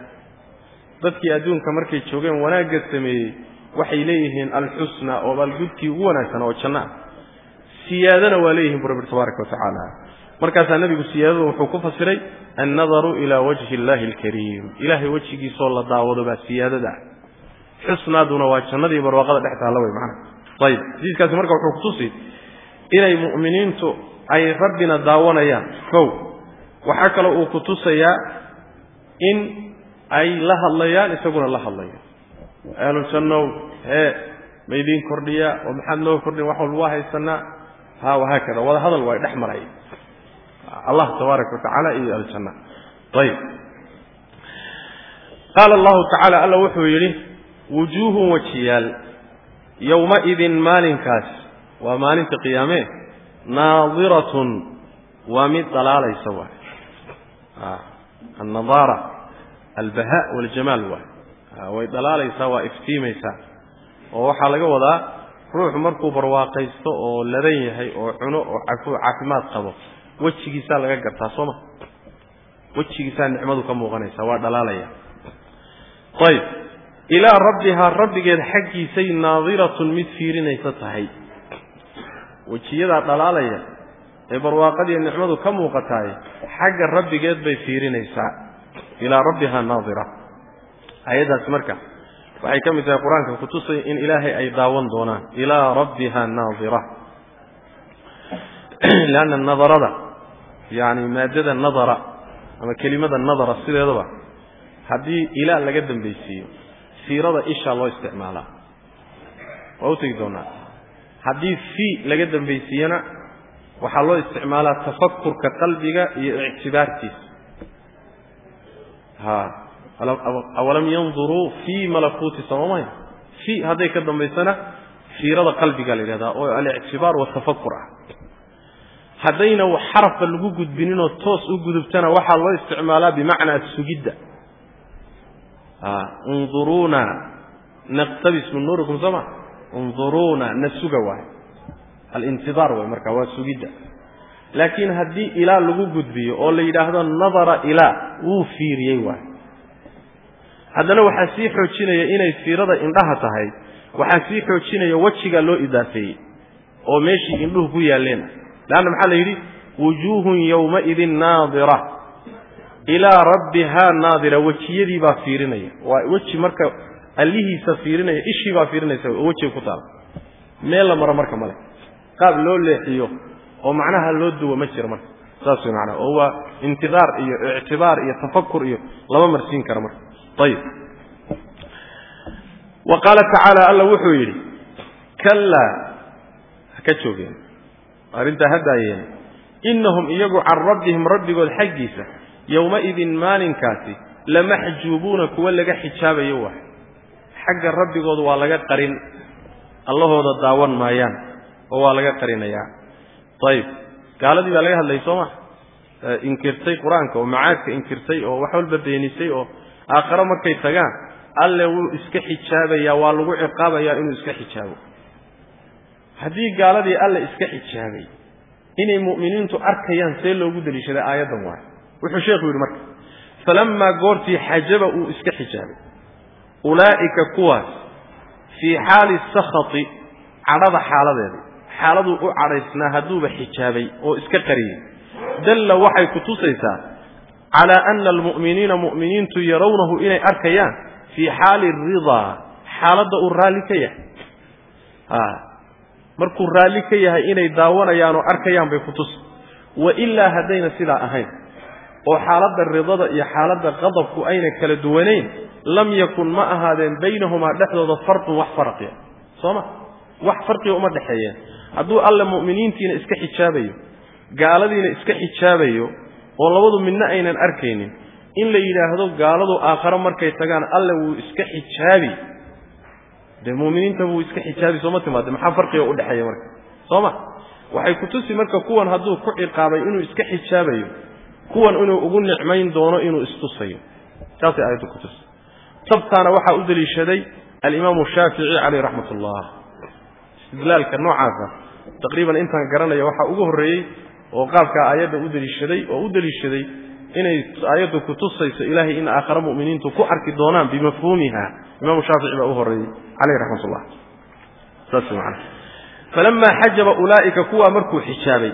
dadkii adduunka markay joogeen wanaagga sameeyey waxay leeyihiin alxusna oo baalgudkii ugu wanaagsan oo janno siyaadana waa leeyihiin bu rabbi tabaaraka wa markaasaa nebigu siyaadadu wuxuu ku fasiray annadaru ilaa wajhi illaahi alkariim. Ilaahay wejigiisoo la daawado baa siyaadada ah. Xusnaaduna waa jannadii barwaaqada dhex taalla wey macana ayib. Xadiiskaasi marka wuxuu kutusi inay mu'miniintu ay rabbina daawanayaan. Kow. Waxaa kaloo uu kutusayaa in ay la hadlayaan isaguna la hadlayo ahlu jannow hee ma idiin kordhiya oo maxaad noo kordhin wax walba waa haysanaa ha wahaakada wada hadal waa dhex maray. Allah tabaaraka watacaala iyo aljanna ayib qaala allahu tacaala alla wuxuu yidhi wujuuhun wajiyaal yowmaidin maalinkaas waa maalinta qiyaamee naadiratun waa mid dhalaalaysa waay. Annadaara albaha waljamaal waay way dhalaalaysaa waa iftiimaysaa. Oo waxaa laga wadaa ruuxu markuu barwaaqaysto oo ladan yahay oo cuno oo caafimaad qabo wejigiisaa laga gartaa sooma wejigiisaa nicmadu ka muuqanaysa waa dhalaalaya. Ayib. Ilaa rabbihaa rabbigeed xaggiisay naadiratun mid fiirinaysa tahay. Wejiyadaa dhalaalaya ee barwaaqadiiyo nicmadu ka muuqataay xagga rabbigeed bay fiirinaysaa ilaa rabbihaa naadira. Ayaddaas marka waxay ka mid tahay qur'aanka kutusay in ilaahay ay daawan doonaan. Ilaa rabbiha naadira. Leanna nadarada yani maadada nadara ama kelimada nadara sideedaba haddii ilaa laga dambaysiiyo siirada ishaa loo isticmaalaa. Waa u tegi doonaa? Haddii fii laga dambaysiiyana waxaa loo isticmaalaa tafakurka qalbiga iyo ictibaartiisa awalam yanduruu fii malakuuti samamaya fii hadday ka dambaysana fiirada qalbiga la yidhahdaa oo alictibaar watafakur ah. Haddayna xarafba lagu gudbininoo toos u gudubtana waxaa loo isticmaalaa bimacnaa sugidda. Unduruuna naqtabis min nuurikum sooma unduruuna na suga waay alintidaar way marka waa sugidda laakiin haddii ilaa lagu gudbiyo oo la yidhaahdo nadara ilaa wuu fiiriyey waay. Haddana waxaa sii xoojinaya inay fiirada indhaha tahay waxaa sii xoojinaya wejiga loo idaafeeyey oo meeshii indhuhu ku yaalleen. Leanna maxaa la yidhi? Wujuuhun yowmaidin naadira. Ilaa rabbihaa naadira. Wejiyadii baa fiirinaya. Waa weji marka allihiisa fiirinaya ishii baa fiirinaysa oo wejiga ku taala. Meel la maro marka male qaab loo leexiyo oo macnaha loo duwo ma jiro marka. Saas way macnaha oo waa intidaar iyo ictibaar iyo tafakur iyo lama marsiin karo marka. Ayib wa qaala tacaala alla wuxuu yidhi kallaa ha ka joogeen. Arrintaa haddaayeen innahum iyagu can rabbihim rabbigood xaggiisa yowmaidin maalinkaasi lamaxjuubuuna kuwa laga xijaabayo waay xagga rabbigood waa laga qarin allahooda daawan maayaan oo waa laga qarinayaa ayib gaaladii baa laga hadlayay soo ma? Inkirtay qur'aanka oo macaadka inkirtay oo wax walba beenisay oo aakhare markay tagaan alle wuu iska xijaabayaa waa lagu ciqaabayaa inuu iska xijaabo. Haddii gaaladii alle iska xijaabay inay mu'miniintu arkayaan see loogu deliishaday aayaddan waay. Wuxuu sheekhu yidhi marka falammaa goortii xajaba uu iska xijaabay. Ulaa'ika kuwaas fii xaali sakhati cadhada xaaladeeda xaaladuu u cadhaysnaa hadduuba xijaabay oo iska qariyey. Dalla waxay ku tusaysaa calaa ana almu'miniina mu'miniintu yarawnahu inay arkayaan fii xaali ridaa xaaladda uu raalli ka yahay. Markuu raalli ka yahay inay daawanayaan oo arkayaan bay ku tusi wa ilaa haddayna sidaa ahayn oo xaaladda ridada iyo xaaladda qadabku ayna kala duwanayn lam yakun ma ahaadeen baynahumaa dhexdooda farqun wax faraqiya soo ma? Wax farqiga uma dhexeeyeen hadduu alle mu'miniintiina iska xijaabayo gaaladiina iska xijaabayo oo labadu midna aynan arkaynin in la yidhaahdo gaaladu aakhare markay tagaan alle wuu iska xijaabi. Dee mu'miniinta wuu iska xijaabi sooma timaade maxaa farqiga u dhexeeya marka? Soo ma? Waxay ku tusi marka kuwan hadduu ku ciqaabay inuu iska xijaabayo kuwan inuu ugu nicmayn doono inuu istusayo. Taasay aayaddu ku tusi. Tabtaana waxaa u deliishaday alimaamu shaafici caleyh raxmat ullah istidlaalka noocaasa taqriiban intaan garanaya waxaa ugu horreeyey oo qaabkaa aayadda u deliishaday oo u deliishaday inay aayaddu ku tusayso ilaahay in aakhare mu'miniintu ku arki doonaan bimafhuumiha. Imaamu shaafici baa u horreeyey. Caleyh raxmat ullah falamaa xajaba ulaa'ika kuwaa markuu xijaabay.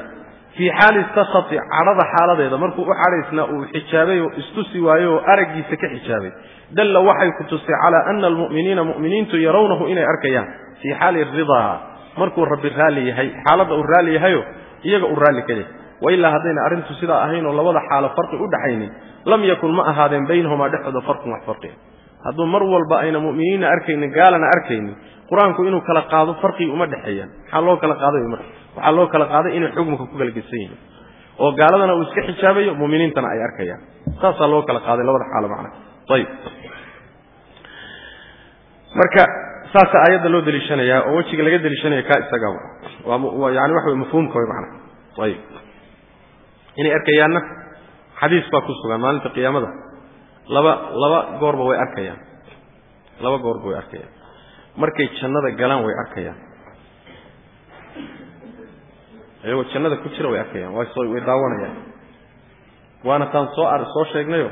Fii xaali sakhati cadhada xaaladeeda markuu u cadhaysnaa uu xijaabay oo istusi waayo oo araggiisa ka xijaabay. Dalla waxay ku tusay calaa ana almu'miniina mu'miniintu yarawnahu inay arkayaan. Fii xaali ridaa markuu rabbi raalli yahay xaaladda uu raalli yahayo iyaga uu raalli ka yahay. Wa ilaa haddayna arrintu sidaa ahayn oo labada xaalo farqi u dhaxaynin lam yakun ma ahaadeen baynahumaa dhexdooda farqun wax farqiya hadduu mar walba ayna mu'miniinna arkaynin gaalana arkaynin qur'aanku inuu kala qaado farqigi uma dhexeeyaan. Maxaa loo kala qaaday marka waxaa loo kala qaaday inay xukumka ku kala gedsan yihiin. Oo gaaladana uu iska xijaabayo mu'miniintana ay arkayaan. Saasaa loo kala qaaday labada xaalo macna. Ayib. Marka saasa aayadda loo deliishanayaa oo wejiga laga deliishanaya kaa isaga waa yani waxa wey mafhuumka way macna ayib. Inay arkayaanna xadiis baa ku sugan maalinta qiyaamada. Laba laba goorba way arkayaan. Laba goorba way arkayaan. Markay jannada galaan way arkayaan. Iyagoo jannada ku jira way arkayaan. Way daawanayaan. Waana taan soo soo sheegnayo.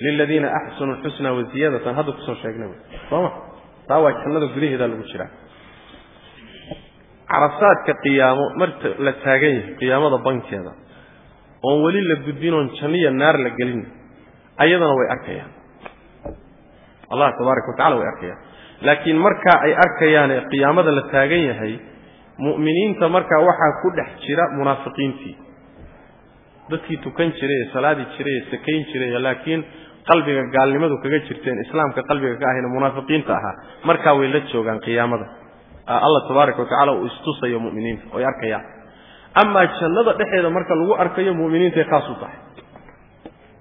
Liladiina axsanu lxusna waziyaadatan hadda ku soo sheegnay sooma taa waa jannada gudaheedaa lagu jiraa carasaadka qiyaamo marta la taagan yahay qiyaamada bankeeda oon weli la gudbin oon janniya naar la gelin ayadana way arkayaan. Allah tabaaraka watacala way arkayaan. Laakiin markaa ay arkayaan ee qiyaamada la taagan yahay mu'miniinta markaa waxaa ku dhex jira munaafiqiintii. Dadkii tukan jiray ee salaadi jiray ee sakayn jiray laakiin qalbiga gaalnimadu kaga jirteen islaamka qalbiga ka ahayna munaafiqiinta ahaa markaa way la joogaan qiyaamada. Allah tabaaraka watacala uu istusayo mu'miniinta oy arkayaan. Amaa jannada dhexeeda marka lagu arkayo mu'miniintay khaas u tahay.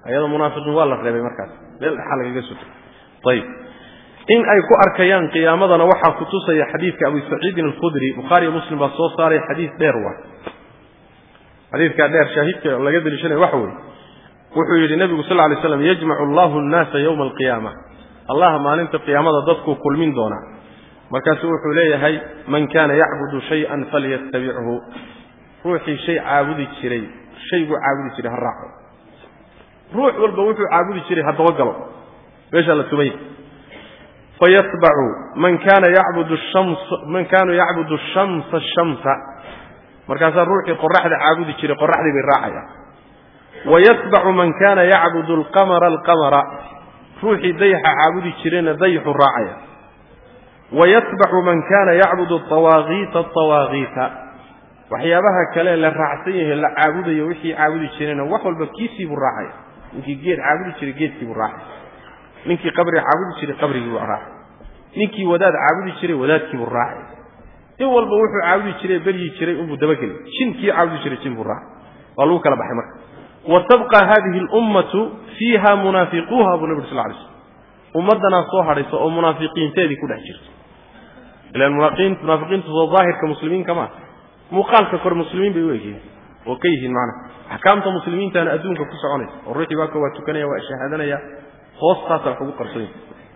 Ayada munaafiqiin waa la reebay markaas. Meel dhexaa lagaga suto ayib in ay ku arkayaan qiyaamadana waxaa ku tusaya xadiidka abu saciidin alkhudri bukhaariyo muslim baa soo saaray xadiis dheer waa xadiidkaa dheer shaahidka laga deliishanaya waxa weeye wuxuu yidhi nebigu sal lay slam yajmacu allahu annaasa yowma alqiyaama allah maalinta qiyaamada dadkuu kulmin doonaa markaasuu wuxuu leeyahay man kaana yacbudu shay-an falyattabichu ruuxii shay caabudi jiray shayguu caabudi jiray ha raaco. Ruux walba wuxuu caabudi jiray ha dabagalo. Meeshaa la tumay fayatbacu man kaana yacbudu man kaana yacbudu shamsa shamsa. Markaasaa ruuxii qoraxda caabudi jiray qoraxdii bay raacayaan wayatbacu man kaana yacbudu alqamara alqamara ruuxii dayaxa caabudi jirayna dayaxu raacaya wayatbacu man kaana yacbudu atawaaqiita atawaaqiita waxyaabaha kale la raacsan yahay la caabudayo wixii caabudi jirayna wax walba kiisiibuu raacaya ninkii geed caabudi jiray geedkiibuu raacay ninkii qabri caabudi jiray qabrigiibuu raacay ninkii wadaad caabudi jiray wadaadkiibuu raacay in walba wuxuu caabudi jiray beryi jiray unbuu dabageli jinkii caabudi jiray jin buu raacay waa lagu kala baxay marka wa tabqa hadihi alummatu fiiha munaafiquuha buu nabi ur sal lay slm ummaddanaa soo hadhaysa oo munaafiqiinteedii ku dhex jirta ilan munaafiqiintu soo daahirka muslimiinka maa muuqaalka kore muslimiin bay u egyihiin oo ka yihiin macnaha axkaamta muslimiintana adduunka ku soconaysa. Oo ruuxii waaka waa tukanaya waa shahaadanaya hoostaasa wax ugu qarsanya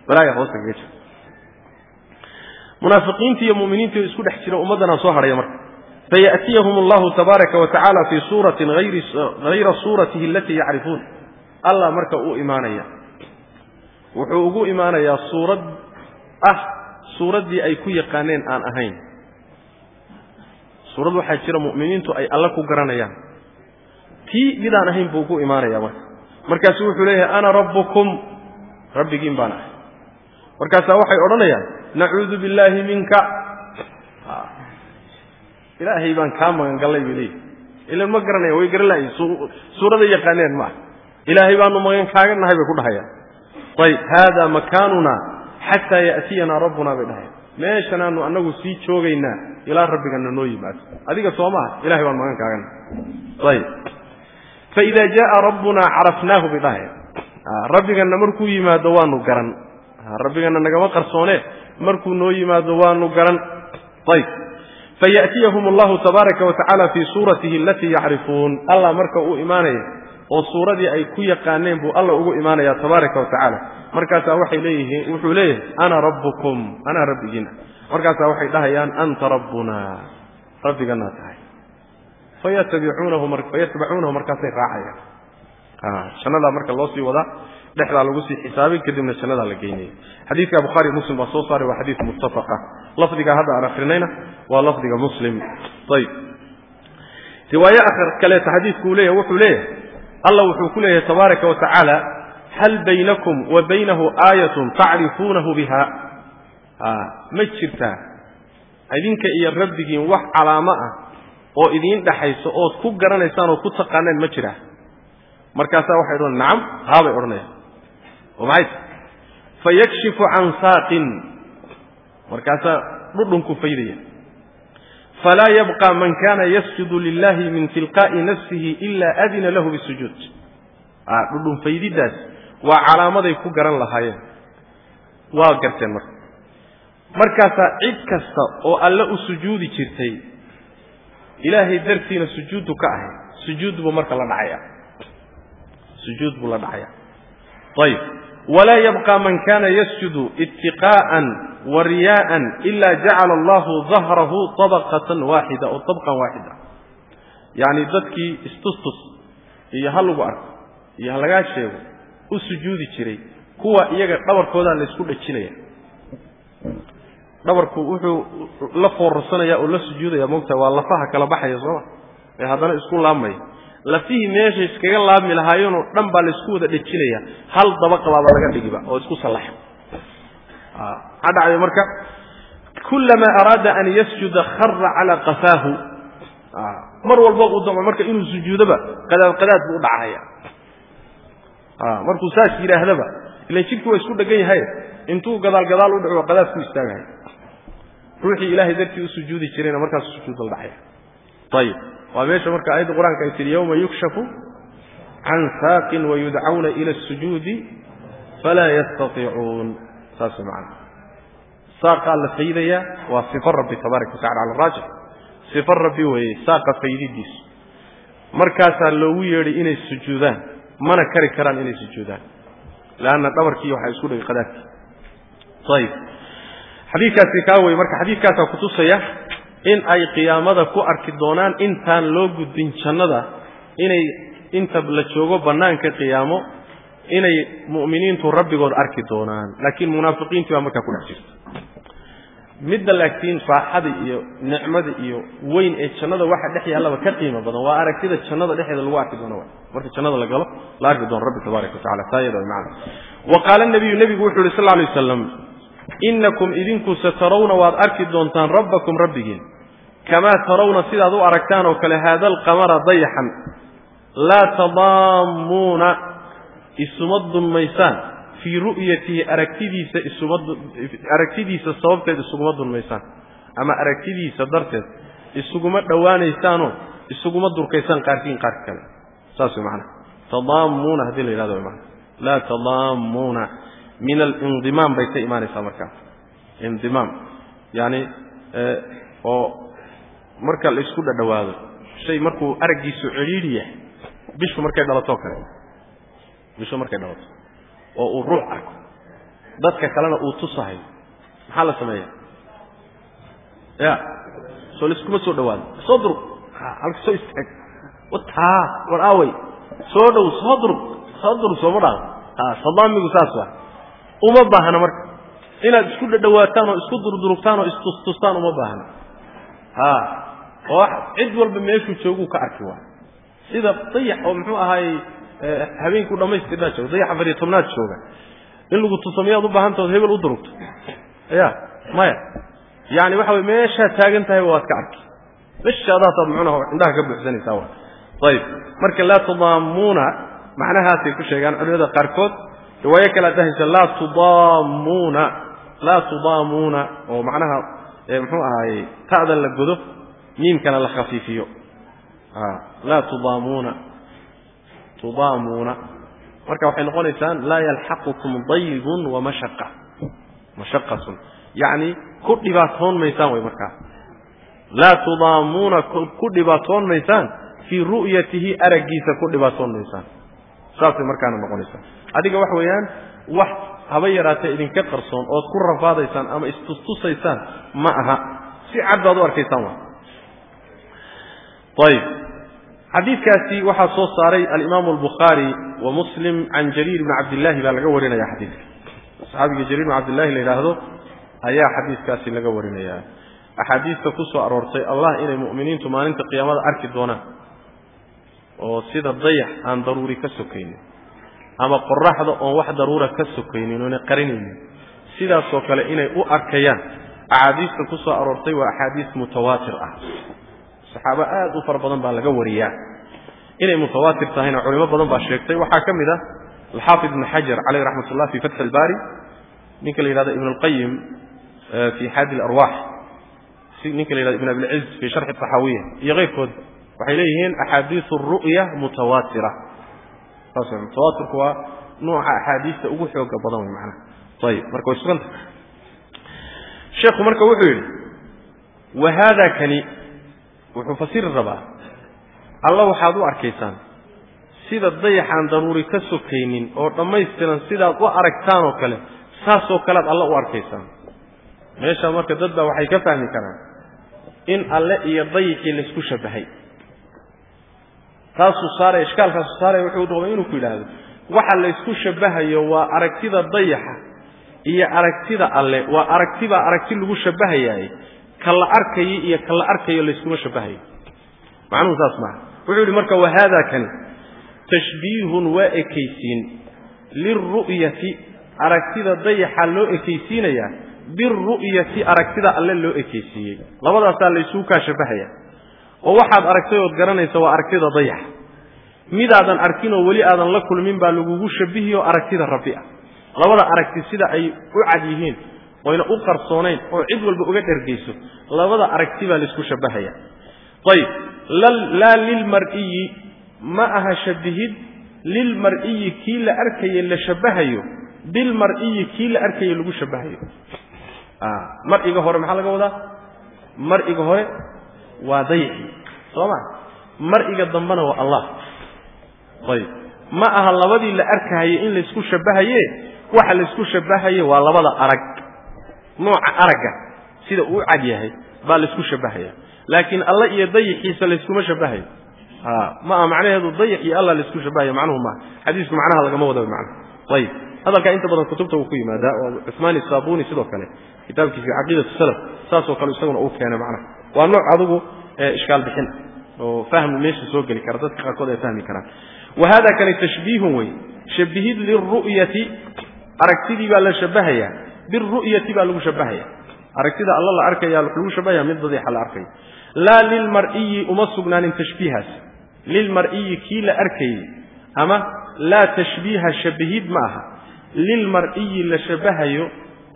balaaya hoosta kaga jira. Munaafiqiintii iyo mu'miniintii isku dhex jira ummaddanaa soo hadhaya marka faya'tiyahum allahu tabaaraka wa tacala fii suuratin hayra suuratihi alatii yacrifuun allah marka uu imaanaya wuxuu ugu imaanayaa suurad ah suuraddii ay ku yaqaaneen aan ahayn suurad waxaa jira mu'miniintu ay alle ku garanayaan tii midaan ahayn buu ugu imaanaya marka markaasu wuxuu leeyahay ana rabbukum rabbigiin baan ahay markaasaa waxay odhanayaan nacuudu billaahi minka ilaahay baan kaa magan gallay bay leeyihi ilan ma garanaya way garan lahayn suurada yaqaaneen maaha ilaahay baanu magan kaaga nahay bay ku dhahayaan. Ayb haada makaanuna xataa ya'tiyanaa rabbuna bay dhahayaan. Meeshanaanu annagu sii joogaynaa ilaa rabbigana noo yimaado. Adiga soo maaha ilahay baan magan kaaga nahay. Ayb faida jaءa rabbuna carafnaahu bay dhahayaan rabbigana markuu yimaado waanu garan. Rabbigana nagama qarsoone markuu noo yimaado waanu garan. Ayb faya'tiyahum allahu tabaaraka wa tacala fii suuratihi alatii yacrifuun allah marka uu imaanaya oo suuradii ay ku yaqaaneen buu alla ugu imaanaya tabaaraka wa markaasaa waxay leeyihiin wuxuu leeyahay ana rabbukum anaa rabbigiina. Markaasaa waxay dhahayaan anta rabbuna. Rabbiganaa tahay. Fayatabicuunahu markaasay raacayaan. Jannadaa marka loo sii wadaa dhexdaa lagu sii xisaabay kadibna jannadaa la geynaya xadiidka bukhaari muslim baa soo saaray waa xadiid muttafaqa lafdiga hadda aan akrinayna waa lafdiga muslim. Ayib riwaaye akhar kaleeta xadiidku uu leeyahay wuxuu leeyahay allah wuxuu ku leeyahay tabaaraka wa hal baynakum wa baynahu aayatun tacrifuunahu biha. Ma jirtaa idinka iyo rabbigiin wax calaamo ah oo idiin dhaxayso ood ku garanaysaan oo ku taqaaneen ma jiraa markaasaa waxay odhan nacam haabay odhanayaan. Oo fayakshifu can saaqin markaasaa dhudhunku faydaya. Falaa yabqa man kana yasjudu lilahi min tilqaa'i nafsihi ila adina lahu bisujuud dhudhunfaydidaas waa calaamaday ku garan lahaayeen. Waa garteen marka. Markaasaa cid kasta oo alle u sujuudi jirtay ilaahay dartiina sujuuddu ka ahay. Sujuud buu marka la dhacaya. Sujuud buu la dhacaya. Ayib walaa yabqa man kana yasjudu itiqaa'an wa riyaa'an ila jacala allahu dahrahu tabaqatan waaxida oo tabqan waaxida yacni dadkii istustus iyo ha lagu arko iyo ha lagaa sheego u sujuudi jiray kuwa iyaga dhabarkoodaa la isku dhajinaya dhabarku wuxuu la foorarsanaya oo la sujuudaya moogtaha waa lafaha kala baxaya sooma ee haddana isku laabmaya lafihii meesha iskaga laabmi lahaayeenoo dhan baa la isku wada dhejinaya. Hal dabaqabaaba laga dhigiba oo isku sallaxa. Maxaa dhacday marka? Kullamaa araada an yasjuda khara calaa qafaahu. Mar walba uu damco marka inuu sujuudoba qadaad qadaad buu u dhacahaya markuu saas yidhaahdaba ilan jidhkii waa isku dhegan yahay. Intuu gadaal gadaal u dhaco qadaad ku istaagaya ruuxii ilaahay dartii u sujuudi jirayna markaasu sujuudal dhacaya ayib waa meesha marka aayadda qur'aanka ay tihi yawma yukshafu can saaqin wayudcawna ila asujuudi falaa yastaiicuun saas macana saaqaa la faydayaa waa sifo rabbi tabaaraka watacala cala raajix sifo rabbi weeye saaqa faydidiisu. Markaasaa loogu yeedhay inay sujuudaan mana kari karaan inay sujuudaan. Leanna dhabarkii waxaa isku dhigay qadaadkii. Ayib xadiidkaasi kaa wey marka xadiidkaasaa kutusaya in ay qiyaamada ku arki doonaan intaan loo gudbin jannada inay inta la joogo bannaanka qiyaamo inay mu'miniintu rabbigood arki doonaan. Laakiin munaafiqiintii baa markaa ku dhex jirta. Midda laakiin raaxada iyo nicmada iyo weyn ee jannada waxa dhex yaallaba ka qiimo badan. Waa aragtida jannada dhexeeda lagu arki doono marka jannada la galo la arki doono rabbi tabaaraka watacala taa iyada macana wa qaala nabiyu nebigu wuxuu yihi sal lla alay wasalam innakum idinku satarawna waad arki doontaan rabbakum rabbigiin kamaa tarawna sidaad u aragtaan oo kale haada alqamara dayaxan laa tadaammuuna isuma dunmaysaan fii ru'yatihi aragtidiisa isuma aragtidiisa sababteed isuguma dunmaysaan ama aragtidiisa darteed isuguma dhowaanaysaanoo isuguma durkaysaan qaarkiin qaarka kale saas way macana tadaammuuna haddii la yidhahdo way macana laa tadaammuuna min alindimaam bay ka imaanaysaa markaa indimaam yaani oo marka la isku dhadhawaado. Shay markuu araggiisu cidhiidhi yahay bishu markay dhalatoo kale. Bishu markay dhalato. Oo uu ruux arko. Dadka kalena uu tusahayo maxaa la sameeya ya soo laiskuma soo dhawaado. Soo durug. Halka soo istaag. Wataa war aawey soo dhow soo durug. Soo durug sooma dhaado tadaamigu saas waa. Uma baahna marka. Inaad isku dhadhawaataan oo isku durdurugtaan oo istustustaan uma baahna oo cid walba meeshuu jooguu ka arki waay sida dayax oo muxuu ahaayey habeenkuu dhammaystirnaa jooga dayax afariyo tobnaad jooga. In lagu tuso miyaad u baahantaod hebel u durugto. Ya maya. Yani waxa wey meeshaad taagan tahay waad ka arki. Meshaadaasaad muxuunaha indhaha ka buuxsanaysaa wa ayib. Marka laa tudaamuuna macnahaasay ku sheegaan culimada qaarkood riwaayo kale ad dhahaysa laa tudaamuuna laa tudaamuuna oo macnaha muxuu ahaayey ta'da la godo miimkana la khafiifiyo. Laa tudaamuuna tudaamuuna marka waxay noqonaysaan laa yalxaqukum daybun wamashaqa mashaqatun yacni ku dhibaatoon maysaan way markaa. Laa tudaamuuna ku dhibaatoon maysaan fii ru'yatihi araggiisa ku dhibaatoon maysaan. Saasay markaana noqonaysaa adiga waxa weeyaan wax haba yaraatee idinka qarsoon ood ku rafaadaysaan ama istustusaysaan ma aha. Si cad baad u arkaysaan wa ayib xadiidkaasi waxaa soo saaray alimaamu albukhaari wa muslim can jariir bni cabdillahi baa laga warinaya xadiidka. Saxaabiga jariir bni cabdillahi la yidhaahdo ayaa xadiidkaasi laga warinaya. Axaadiista ku soo aroortay allah inay mu'miniintu maalinta qiyaamada arki doonaan oo sida dayax aan daruuri ka sokaynin ama qoraxda oon wax daruura ka sokaynin oona qarinaynin. Sidaasoo kale inay u arkayaan axaadiista ku soo aroortay waa axaadiis mutawaatir ah. Saxaabo aad u fara badan baa laga wariyaa. Inay mutawaatir tahayna culimo badan baa sheegtay. Waxaa ka mid ah alxaafid ibn xajar caleyh raxmat ullah fi fatxi albaari ninka la yidhahdo ibn alqayim fi xaadi alarwaax ninka la yidhahdo ibn abilciz fii sharxi taxaawiya iyo keyrkood waxay leeyihiin axaadiisu ru'ya mutawaatira mutawaatirku waa nuuca axaadiista ugu xooga badan wey macnaha. Ayib marka way suganta. Sheekhu marka wuxuu yidhi wa haada kani? Wuxuu fasiri rabaa alla waxaad u arkaysaan sida dayaxaan daruuri ka sokaynin oo dhammaystiran sidaad u aragtaan oo kale saasoo kalead alle u arkaysaan. Meesha marka dad baa waxay ka fahmi karaan in alle iyo dayixii laysku shabahay taasuu saaraya ishkaalkaasuu saaraya wuxuu doobay inuu ku yidhaahdo waxa laysku shabahayo waa aragtida dayaxa iyo aragtida alle waa aragtibaa aragti lagu shabahayaay ka la iyo ka la arkayo layskuma shabahayo macnuhu saas maaha. Wuxuu yidhi marka wa haada kani tashbiihun waa ekaysiin. Lilru'yati aragtida dayaxa loo ekaysiinayaa biru'yati aragtida alle loo ekaysiiyey. Labadaasaa laysuu kaa shabahaya oo waxaad aragtay ood garanaysa waa aragtida dayaxa midaadan arkin oo weli aadan la kulmin baa lagugu shabihi aragtida rabbi ah. Labada aragti sida ay u cad yihiin oyna u qarsoonayn oo cid walba uga dhergayso labada aragti baa laysku shabahaya ayib laa lilmar'iyi ma aha shabihid lilmar'iyi kii la arkaye la shabahayo bilmar'iyi kii la arkaye lagu shabahayo mar'iga hore maxaa laga wadaa? Mar'iga hore waa dayxi soo ma mar'iga dambena waa allah. Ayib. Ma aha labadii la arkahaye in laysku shabahaye? Waxa laysku shabahaye waa labada arag. Nooca aragga sida uu cad yahay baa laysku shabahaya. Laakiin alla iyo dayixiisa layskuma shabahayo. Ma aha macnaheedu dayax iyo alla laysku shabahayo macnuhu maaha xadiisku macnaha lagama wada macna ayib. Hadalkaa inta badan kutubta uu ku yimaadaa oo cuثmaan isaabuni sidoo kale kitaabkiisa caqiidat salaf saasoo kale isaguna uu keenay macnaha waa nooc adigu ishkaal bixin oo fahmu meesha soo geli kara dadka qaarkood ay fahmi karaan. Wa hada kani tashbiihun wey shabihid liru'yati aragtidii baa la shabahayaa biru'yati baa lagu shabahaya aragtida alla la arkaya lagu shabahaya mid dadeexa la arkayo laa lilmar'iyi uma sugnaanin tashbiihaas. Lilmar'iyi kii la arkayey ama laa tashbiiha shabihid ma aha. Lilmar'iyi la shabahayo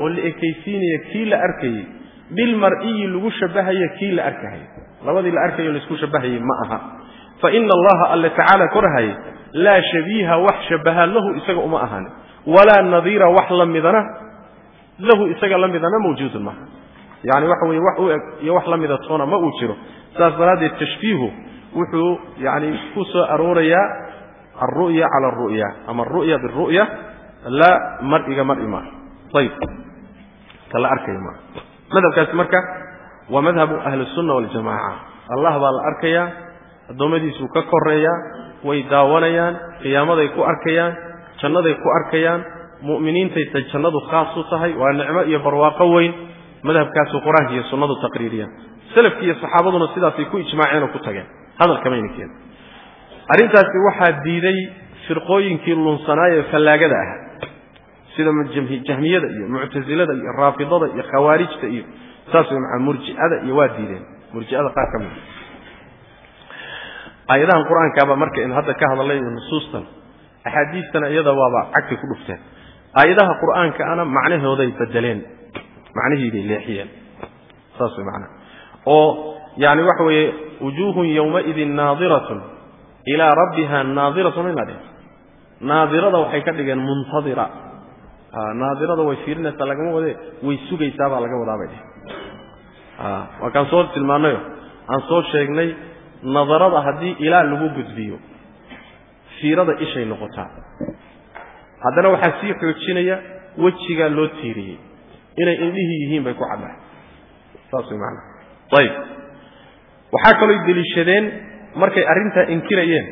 oo la ekaysiinaya kii la arkayey bilmar'iyi lagu shabahayo kii la arkahayo labadii la arkayo laysku shabahayey ma aha. Fa ina allaha alle tacaala korahaye laa shabiiha wax shabaha lahu isaga uma ahaanin walaa nadiira wax la midana lahu isaga la midana mawjuudun maaha yani waxa weye wax u eg iyo wax la mida toona ma uu jiro. Saas daraaddeed tashbiihu wuxuu yani ku soo aroorayaa alru'ya cala alru'ya ama aru'ya biru'ya laa mar'iga mar'i maaha ayib ka la arkayo maaha madhabkaasi marka waa madhabu ahli sunna waljamaca allah baa la arkayaa addoommadiisuu ka koreeyaa way daawanayaan qiyaamaday ku arkayaan jannaday ku arkayaan mu'miniintay tay jannadu khaas u tahay waa nicmo iyo barwaaqo weyn. Madhabkaasuu qur'aanka iyo sunnadu taqriiriyaan. Salafki iyo saxaabaduna sidaasay ku ijmaaceen oo ku tageen. Hadalkamayna keen. Arrintaasi waxaa diiday firqooyinkii lunsanaaye ee fallaagada ahaa sida jahmiyada iyo muctasilada iyo raafidada iyo khawaarijta iyo saas way murji'ada iyo waa diideen. Murji'ada qaar ka mida aayadahan qur'aankaaba marka in hadda ka hadalay nusuustan axaadiistana iyada waaba cagti ku dhufteen. Aayadaha qur'aanka ana macnahooday bedeleen macnihiibay leexiyeen saas way macnaha oo yani waxa weeye wujuuhun yowmaidin naadiratun ilaa rabbiha naadiratun mayna dheh naadirada waxay ka dhigeen muntadira naadirada way fiirinaysaa lagama wade way sugaysaabaa laga wadaabay waa kaan soo tilmaanayo aan soo sheegnay nadarada haddii ilaa lagu gudbiyo fiirada ishay noqotaa haddana waxaa sii xoojinaya wejigaa loo tiiriyey inay indhihii yihiin bay ku caddahay saas way macanaa ayib waxaa kalooy deliishadeen markay arrintaa inkirayeen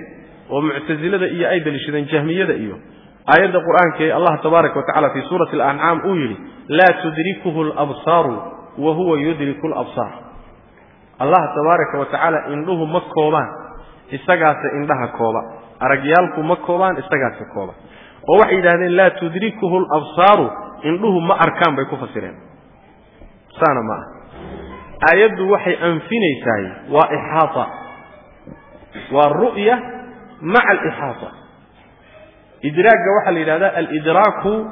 oo muctasilada iyo ay deliishadeen jahmiyada iyo aayadda qur'aanka ee allah tabaaraka wa tacala fii suurati alancaam uu yidhi laa tudrikuhu alabsaaru wa huwa yudriku alabsaar allah tabaaraka wa tacaala indhuhu ma koobaan isagaase indhaha kooba. Aragyaalku ma koobaan isagaase kooba. Oo waxay yidhahdeen laa tudrikuhu alabsaaru indhuhu ma arkaan bay ku fasireen. Saana ma ah aayaddu waxay anfinaysaay waa ixaata waa ru'ya maca alixaata إدراك وحل إلى هذا الإدراك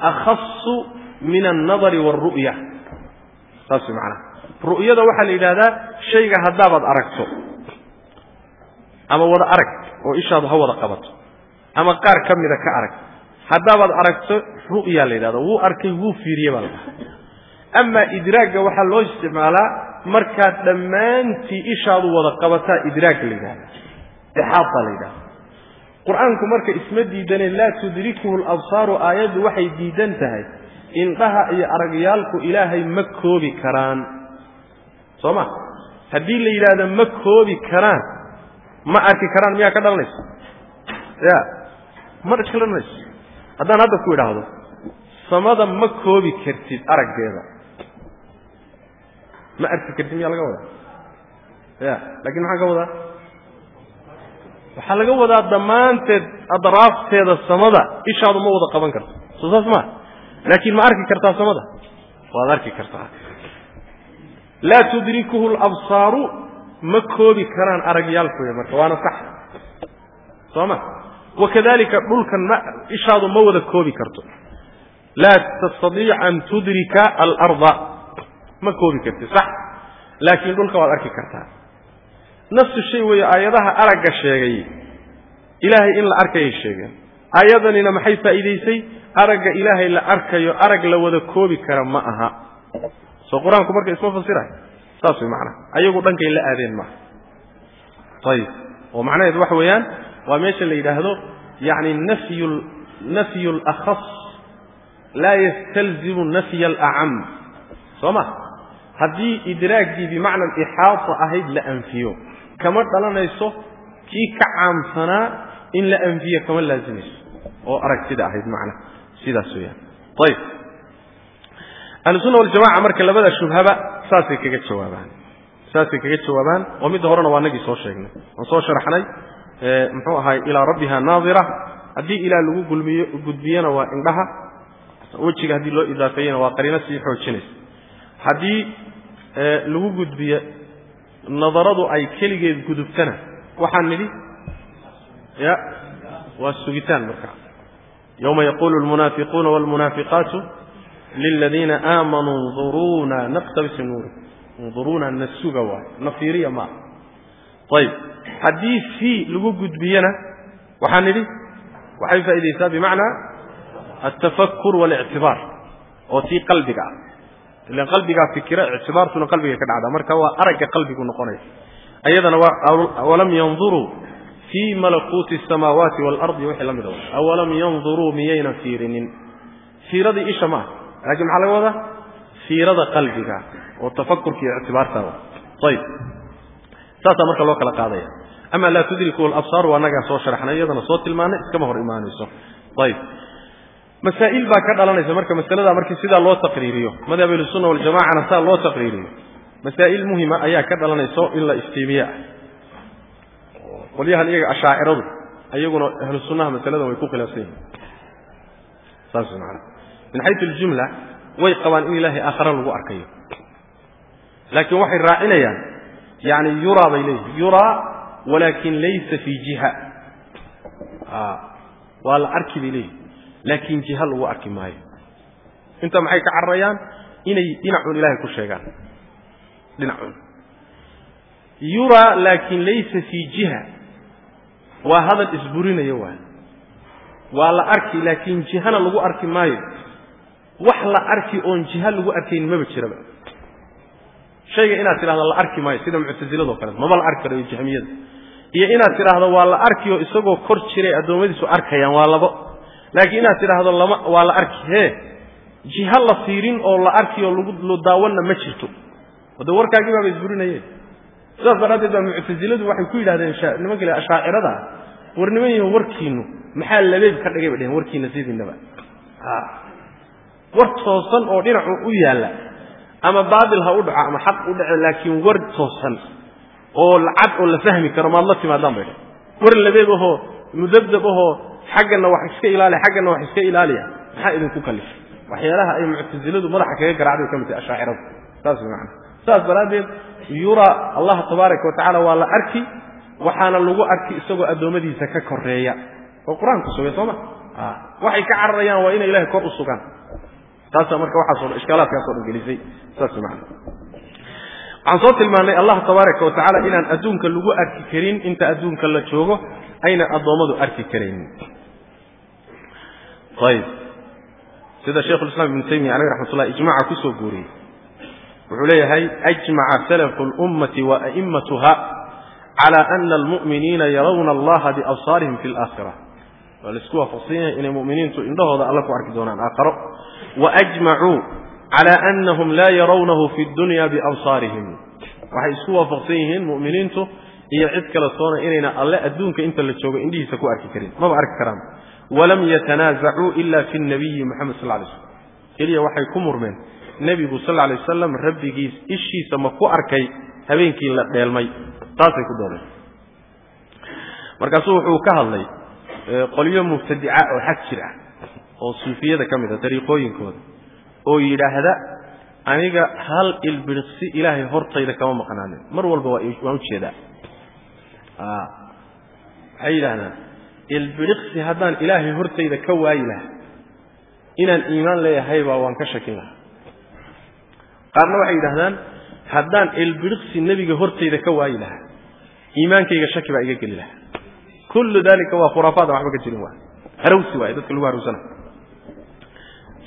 أخص من النظر والرؤية. طيب خاصة معنا رؤية وحل إلى هذا شيء هذا أركته أما وضع أرك وإشهد هو رقبته. أما قار كم إذا كأرك هذا بعد أركته رؤية لهذا. هو اركي هو في ريبال أما إدراك وحل لو استعمال مركات لما أنت إشهد هو رقبته إدراك لهذا. إحاطة لهذا. Qur'aanku marka isma diidane laa tudrikuhu labsaaru aayaddu waxay diidan tahay. Indhaha iyo aragyaalku ilaahay ma koobi karaan. Soo ma? Haddii la yidhaahdo ma koobi karaan ma arki karaan miyaa ka dhalanayso? Ya ma dhalanayso haddaan hadda ku idhaahdo samada ma koobi kartid araggeeda. Ma arki kartid miyaa laga wadaa? Ya laakiin maxaan ka wadaa waxaa laga wadaa dhammaanteed adraafteeda samada. Ishaadu ma wada qaban karto. Soo saas maa laakiin ma arki kartaa samada. Waad arki kartaa. Laa tudrikuhu labsaaru ma koobi karaan aragyaalkooda marka waana sax. Soo ma? Wakadalika dhulkan ma ishaadu ma wada koobi karto. Laa tastadiic an tudrika alarda. Ma koobi karti sax. Laakiin dhulka waad arki kartaa nafsu shay weeye aayadaha aragga sheegay. Ilaahay in la arkayay sheegeen. Aayadanina maxay faa'iidaysay? Aragga ilaahay la arkayo arag la wada koobi kara ma aha. Soo qur'aanku marka isma fasirayo saas way macnaha ayagu dhankay la aadeen maaha ayib oo macnaheedu waxa weeyaan waa meesha la yidhaahdo yacni nafyu nafyu alakhas laa yastalzimu nafya alacam soo ma? Haddii idraaggii bimacna alixaata ahayd la anfiyo kama dhalanayso kii ka caamsanaa in la anfiyo kama laazimayso oo aragtida ahayd macna sidaas weeyaan. Ayib ahlusunna waljamaca marka labada shubhaba saasay kaga jawaabaan. Saasay kaga jawaabaan. Oo midda horena waa nagii soo sheegnay. Waan soo sharaxnay muxuu ahaay ilaa rabbiha naadira. Haddii ilaah lagu gulmiyo gudbiyana waa indhaha. Wejiga haddii loo idaafeeyena waa qariino sii xoojinaysa. Haddii lagu gudbiyo nadaradu ay keligeed gudubtana. Waxaan nidhi ya waa sugitaan markaa yowma yaquulu almunaafiquuna waalmunaafiqaatu liladiina aamanuu nduruuna naqtabis nuuri. Nduruuna na suga waayo na fiiriya maaha ayib haddii fii lagu gudbiyana waxaan nidhi waxay faa'iidaysaa bimacnaa altafakur waalictibaar oo tii qalbiga ah ilan qalbigaa fikira ictibaartuna qalbigay ka dhacdaa marka waa aragga qalbigu noqonaya ayadana waa awalam yanduruu fii malakuuti asamaawaati waalardi wixii la mida awalam yanduruu miyayna fiirinin. Fiiradii isha maaha laakiin maxaa laga wadaa? Fiirada qalbiga oo tafakurka iyo ictibaartaada ayib saasaa marka loo kala qaadaya. Ama laa tudriku alabsaar waa nagaa soo sharaxnay iyadana soo tilmaanay iskama hor imaanayso. Ayib masaa'il baa ka dhalanaysa marka masaladaa markii sidaa loo taqriiriyo madhab ahlusunna waljamacana saa loo taqriiriyo. Masaa'il muhima ayaa ka dhalanayso in la iftiimiye ah qolyahan iyaga ashaaciradu ayaguna ahlu sunnaha masaladan way ku khilaafsan yihiin saas maana min xayu aljumla way qabaan in ilaahay aakhare lagu arkayo. Laakiin waxay raacinayaan yani yuraa bay leeyihiin yuraa walaakin laysa fii jiha. Waa la arki bay leeyihiin laakiin jiha lagu arki maayo. Inta maxay ka cararayaan inay dhinacun ilahay ku sheegaan. Dhinacun. Yuraa laakin laysa fii jiha. Waa hadal isburinayo waay waa la arki laakiin jihana lagu arki maayo. Wax la arki oon jiha lagu arkayn maba jiraba. Shayga inaad tidhahdo la arki maayo sida muctasilado kale maba la arki karayo jahmiyada iyo inaad tidhaahdo waa la arkioo isagoo kor jiray addoommadiisu arkayaan waa labo laakiin inaad tidhaahdo lama waa la arki hee jiha la fiirin oo la arki oo lagu daawanna ma jirto. De warkaagii baaba isburinayeen. Sidaas daraaddeed baa muctasiladu waxay ku yidhahdeen nimanka le ashaacirada war niman yaho warkiinu maxaa labeeb ka dhigay bay dheheen warkiina sidiinaba war toosan oo dhinacu u yaalla ama baatil ha u dhaco ama xaq u dhaco laakiin war toosan oo lacad oo la fahmi karo maad la timaadaan bay dhehen war labeeb ahoo mudabdab ahoo xaggana wax iska ilaaliya xaggana wax iska ilaaliya. Maxaa idinku kalifay waxyaalaha ay muctasiladu madaxa kaga garacday ka mid tahay ashaaciradu. Saas way macana saas daraaddeed yuraa allah tabaaraka wa waa la arki waxaana lagu arki isagoo addoommadiisa ka koreeya oo qur'aanku sugay sooma waxay ka cararayaan waa inay ilahay kor u sugaan. Taasaa marka waxaaso ishkaalaadkaasoo dhan gelisay. Saas way macana waxaan soo tilmaannay allah tabaaraka wa tacaala inaan adduunka lagu arki karin inta adduunka la joogo aynan addoommadu arki karaynin طيب. سيدة الشيخ الإسلام بن تيمية عليه رحمة الله إجمع كسو قوري وعليه هاي أجمع سلف الأمة وأئمتها على أن المؤمنين يرون الله بأبصارهم في الآخرة. والإسكوة فصيحة إن المؤمنين تؤمنوا هذا الله أركضون عن آخر. وأجمعوا على أنهم لا يرونه في الدنيا بأبصارهم. وحيسكوة فصيحة المؤمنين تؤمنوا إيا عذك لصورة إلينا الله أدونك إنت اللي تشوق إنديه سكو أركي كريم. ما أركي كرامه walam yatanaasacuu ila fi nabiyi moxamed sal lay slam keliya waxay ku murmeen nebigu sal lay wasalam rabbigiis ishiisa ma ku arkay habeenkii la dheelmay. Taasay ku doodeen. Markaasuu wuxuu ka hadlay qolyo mubtadica oo xag jir ah oo suufiyada ka mid a dariiqooyinkooda oo yidhaahda aniga hal ilbiriqsi ilaahay hortayda kama maqnaanin mar walba waan u jeedaa waxay yidhaahdaan ilbiriqsi haddaan ilaahay hortayda ka waayi lahaa inaan iimaan leeyahaybaa waan ka shakin lahaa. Qaarna waxay yidhahdaan haddaan ilbiriqsi nebiga hortayda ka waayi lahaa iimaankayga shaki baa iga geli lahaa. Kullu dalika waa khuraafaadaan waxba ka jirin waay. Harawsi waay dadka lagu harowsana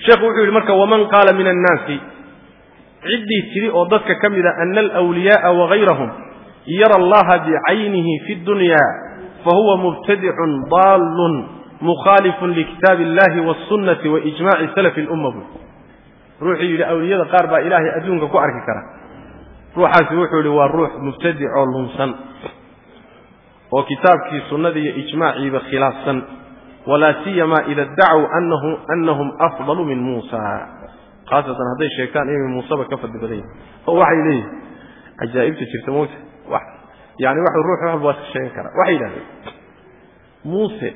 sheekhu wuxuu yidhi marka waman qaala min annaasi ciddii tidhi oo dadka ka mida ana alwliyaaa wagayrahum yara allaha bicaynihi fi dunya fahuwa mubtadicun daallun mukhaalifun likitaabi illahi wasunnati waijmaci salafi lumma buy ruuxuu yidhi awliyada qaar baa ilaahay adduunka ku arki kara ruuxaasi wuxuu yidhi waa ruux mubtadicoo lunsan oo kitaabkii sunnadii iyo ijmaaciiba khilaafsan walaa siyama ida anahu anahum afdalu min muusa khaasatan hadday sheegtaan inay muuseba ka fadli badan yihiin oo waxay leeyihiin cajaa'ibta jirta mota yani wax ruux walba waa iska sheegan karaa. Waxay yidhahdeen muuse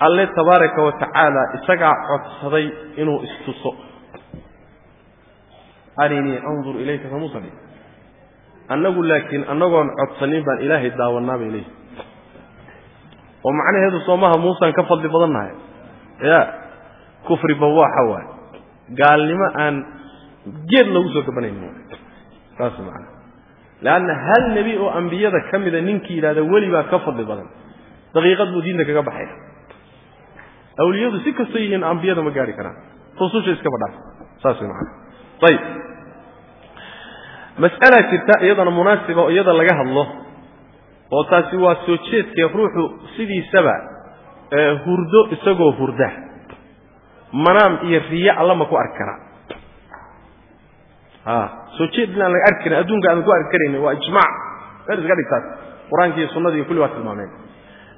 alle tabaaraka wa tacaala isagaa codsaday inuu istuso. Arinii andur ilayka fa muusa annagu laakiin annagoon codsanin baan ilaahay daawanaa bay leeyihiin oo macnaheedu soomaha muusaan ka fadli badannahay. Ya kufri bawaaxa waay gaalnimo aan geed loogu soo gabanayn. Saas macana leanna hal nebi oo ambiyada ka mida ninkii yidhahda weli baa ka fadli badan daqiiqad buu diinta kaga baxaya awliyadu si kastoo yihiin ambiyada ma gaari karaan rususha iskaba dhaaf saas way macana ayib mas'alaa jirta iyadana munaasiba oo iyada laga hadlo oo taasi waa soo jeedkee ruuxu sidiisaba hurdo isagoo hurda manaam iyo riye alla ma ku arki karaa a soo jeed inaan laga arki karin adduunka aadan ku arki karayni waa ijmaac. Meel iska dhigtaas. Qur'aanki iyo sunnadii iyo kulli waa tilmaameen.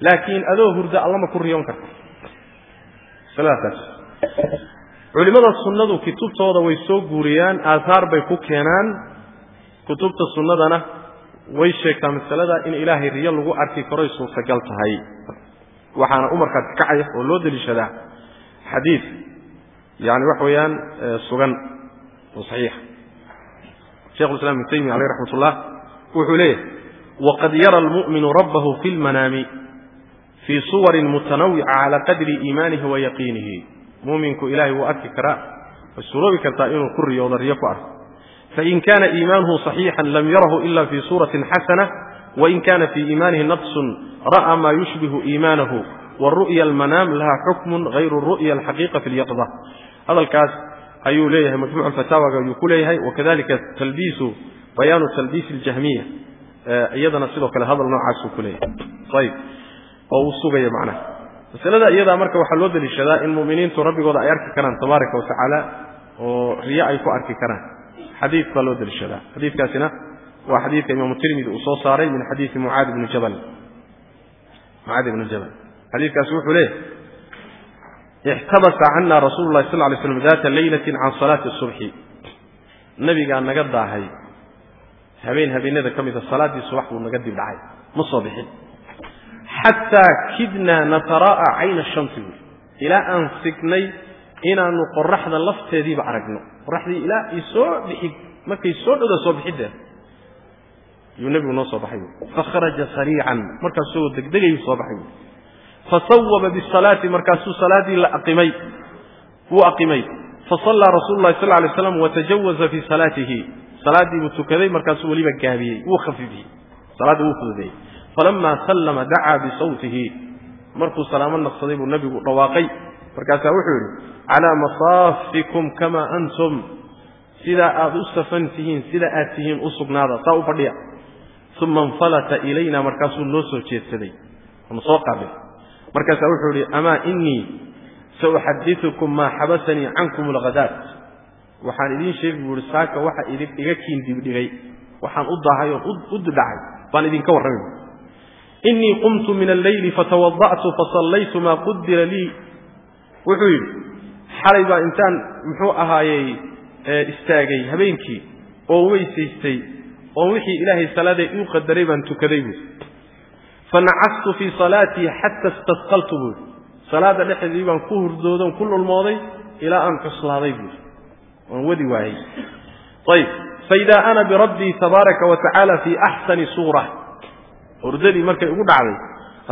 Laakiin adoo hurda alla ma ku riyoon karta. Masaladaas culimmada sunnadu kutubtooda way soo guuriyaan aathaar bay ku keenaan. Kutubta sunnadana way sheegtaa masalada in ilaahay riyo lagu arki karoy suurtagal tahay. Waxaana umarkaasi kacaya oo loo deliishadaa xadiid yani waxa weeyaan sugan oo saxiixa shekhulislam ibnu taymiya aleyh raxmatullah wuxuu leeyahay waqad yara almu'minu rabbahu fi lmanaami fii suwarin mutanawica calaa qadri iimaanihi wa yaqiinihi. Muuminku ilaahay wuu arki karaa way suroobi kartaa inuu ku riyooda riyo ku arko. Fain kaana iimaanuhu صaxiixan lam yarahu ila fii suuratin xasana wain kana fii iimaanihi naqsun ra'aa maa yushbihu iimaanahu waru'ya almanaam laha xukmun hayru ru'ya alxaqiiqa fi lyaqda hadalkaas ayuu leeyahay majmuc fataawaga ayuu ku leeyahay. Wakadalika talbiisu bayaanu talbiis اljahmiya iyadana sidoo kale hadal noocaasuu ku leeyahay. Ayb oo uu sugaya macnaha. Masalada iyadaa marka waxaa loo deliishadaa in mu'miniintu rabbigooda ay arki karaan tabaaraka wa tacaala oo riyo ay ku arki karaan. Xadiid baa loo deliishadaa xadiidkaasina waa xadiidka imaamu tirmidi uu soo saaray min xadiidi mucaad ibni jabal. Mucaad ibni jabal. Xadiidkaasi wuxuu leeyahy ixtabasa cana rasuulu llahi sal lay slam daata leylatin can salaati subxi nabigaa naga daahay habeen habeenada ka mida salaaddii subax buu naga dib dhacay ma soo bixin xataa kidnaa nataraa'a cayna shamsi buui ilaa aan signay inaanu qoraxda lafteediiba aragno qoraxdii ilaa i soo bixi markay soo dhowda soo bixiddeeda yuu nebigu noo soo baxay buui fakharaja sariican markaasuu degdegayuu soo baxay fasawaba bisalaati markaasuu salaaddii la aqimay. Wuu aqimay. Fasallaa rasuulu llahi sal lay slam watajawaza fii salaatihi. Salaaddii buu tukaday markaasuu weliba gaabiyey. Wuu khafifiyey. Salaaddii wuu fududeeyey. Falamaa sallama dacaa bisawtihi. Markuu salaamo naqsaday buu nebigu dhawaaqay. Markaasaa wuxuu yidhi calaa masaafikum kamaa antum. Sidaa aad u safan tihiin sida aad tihiin u sugnaada saa u fadhiya. Uma infalata ilayna markaasuu noo soo jeedsaday. Soo qaabil markaasaa wuxuu yidhi amaa inii sauxadiukum maa xabasanii cankum alghadaat waxaan idiin sheegi buu saaka waxa iga kiin dibdhigay. Waxaan u daahay oon u didhacay. Baan idinka warramay inii qumtu min alleyli fatawada'tu fasallaytu maa qudira lii. Wuxuu yidhi xalay baa intaan muxuu ahaayey istaagay habeenkii oo weysaystay oo wixii ilaahay salaaday uu qadaray baan tukaday buui fanacastu fii salaatii xata istasqaltu buui salaada dhexdeedii baan ku hurdoodan ku lulmooday ilaa aan cuslaaday buui waan wadi waayey ayb faidaa ana birabbii tabaaraka wa tacaala fii axsani suura hurdadii markay ugu dhacday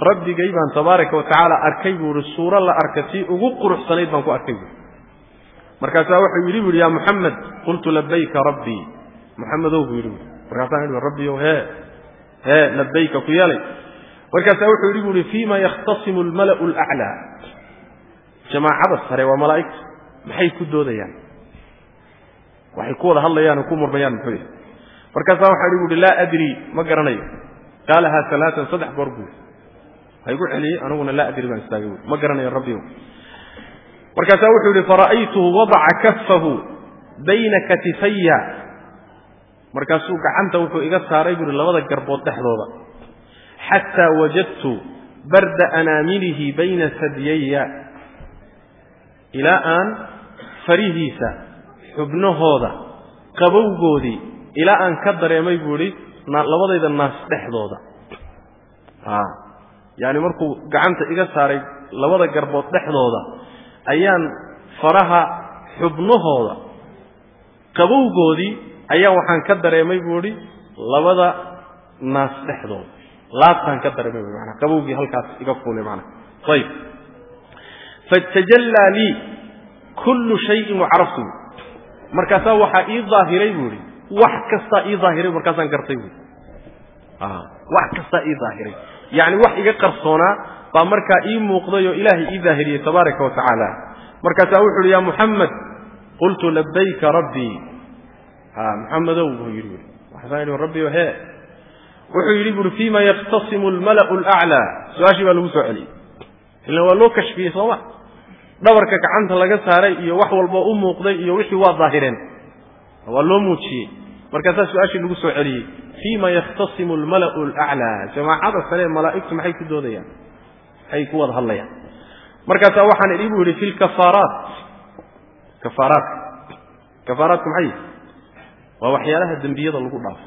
rabbigay baan tabaaraka wa tacaala arkay buu ihi suuro la arka tii ugu quruxsanayd baan ku arkay buui markaasaa wuxuu yidhi bu yidhi yaa muxamed qultu labayka rabbii muxamedow buu yidhi markaasaan idhi rabbiyow hee hee labayka ku yeelay markaasaa wuxuu yidhi bu ihi fiima yakhtasimu almala'u alaclaa jamaacada sare waa malaa'igta maxay ku doodayaan? Waxay ku wada hadlayaan oo ku murmayaan muxuu yahay markaasaa waxaa yidhi bu uhi laa adrii ma garanayo. Qaalahaa alaaan saddex goor buu ha igu celiyey aniguna laa adri baan istaagay buui ma garanayo rabbiyow markaasaa wuxuu yidhi fara'aytuhu wadaca kafahu bayna katifaya markaasuu gacanta wuxuu iga saaray buuhi labada garbood dhexdooda xataa wajadtu barda anaamilihi bayna sadyaya ilaa aan farihiisa xubnahooda qabowgoodii ilaa aan ka dareemay buu idhi labadayda naas dhexdooda yaani markuu gacanta iga saaray labada garbood dhexdooda ayaan faraha xubnahooda qabowgoodii ayaan waxaan ka dareemay buu idhi labada naas dhexdooda laabtaan ka dareemay bu manaa qabowgii halkaas iga fuulay manaa ayib fatajallaa lii kullu shayin wacaraftu markaasaa waxaa ii daahiray buu idhi wax kastaa ii daahiray markaasaan gartay buui wax kastaa ii daahiray. Yacni wax iga qarsoonaa baa markaa ii muuqday oo ilaahay ii daahiriyey tabaaraka wa tacaala. Markaasaa wuxu uhi ya muxamed qultu labayka rabbii. Muxamedow buu yidhi rabbiyo hee wuxuu yidhi buui fiima yakhtasimu almala'u alaclaa su'aashii baa lagu soo celiyey. Ila waa loo kashfiyey sooma dhabarka gacanta laga saaray iyo wax walba u muuqday iyo wixii waa daahireen waa loo muujiyey. Markaasaa su'aashii lagu soo celiyey fiima yakhtasimu almala'u alaclaa jamaacada sare malaa'igtu maxay ku doodayaan? Maxay ku wada hadlayaan. Markaasaa waxaan idhi buu yidhi fi lkafaaraat kafaaraadka kafaaraadku maxay? Waa waxyaalaha dembiyada lagu dhaafo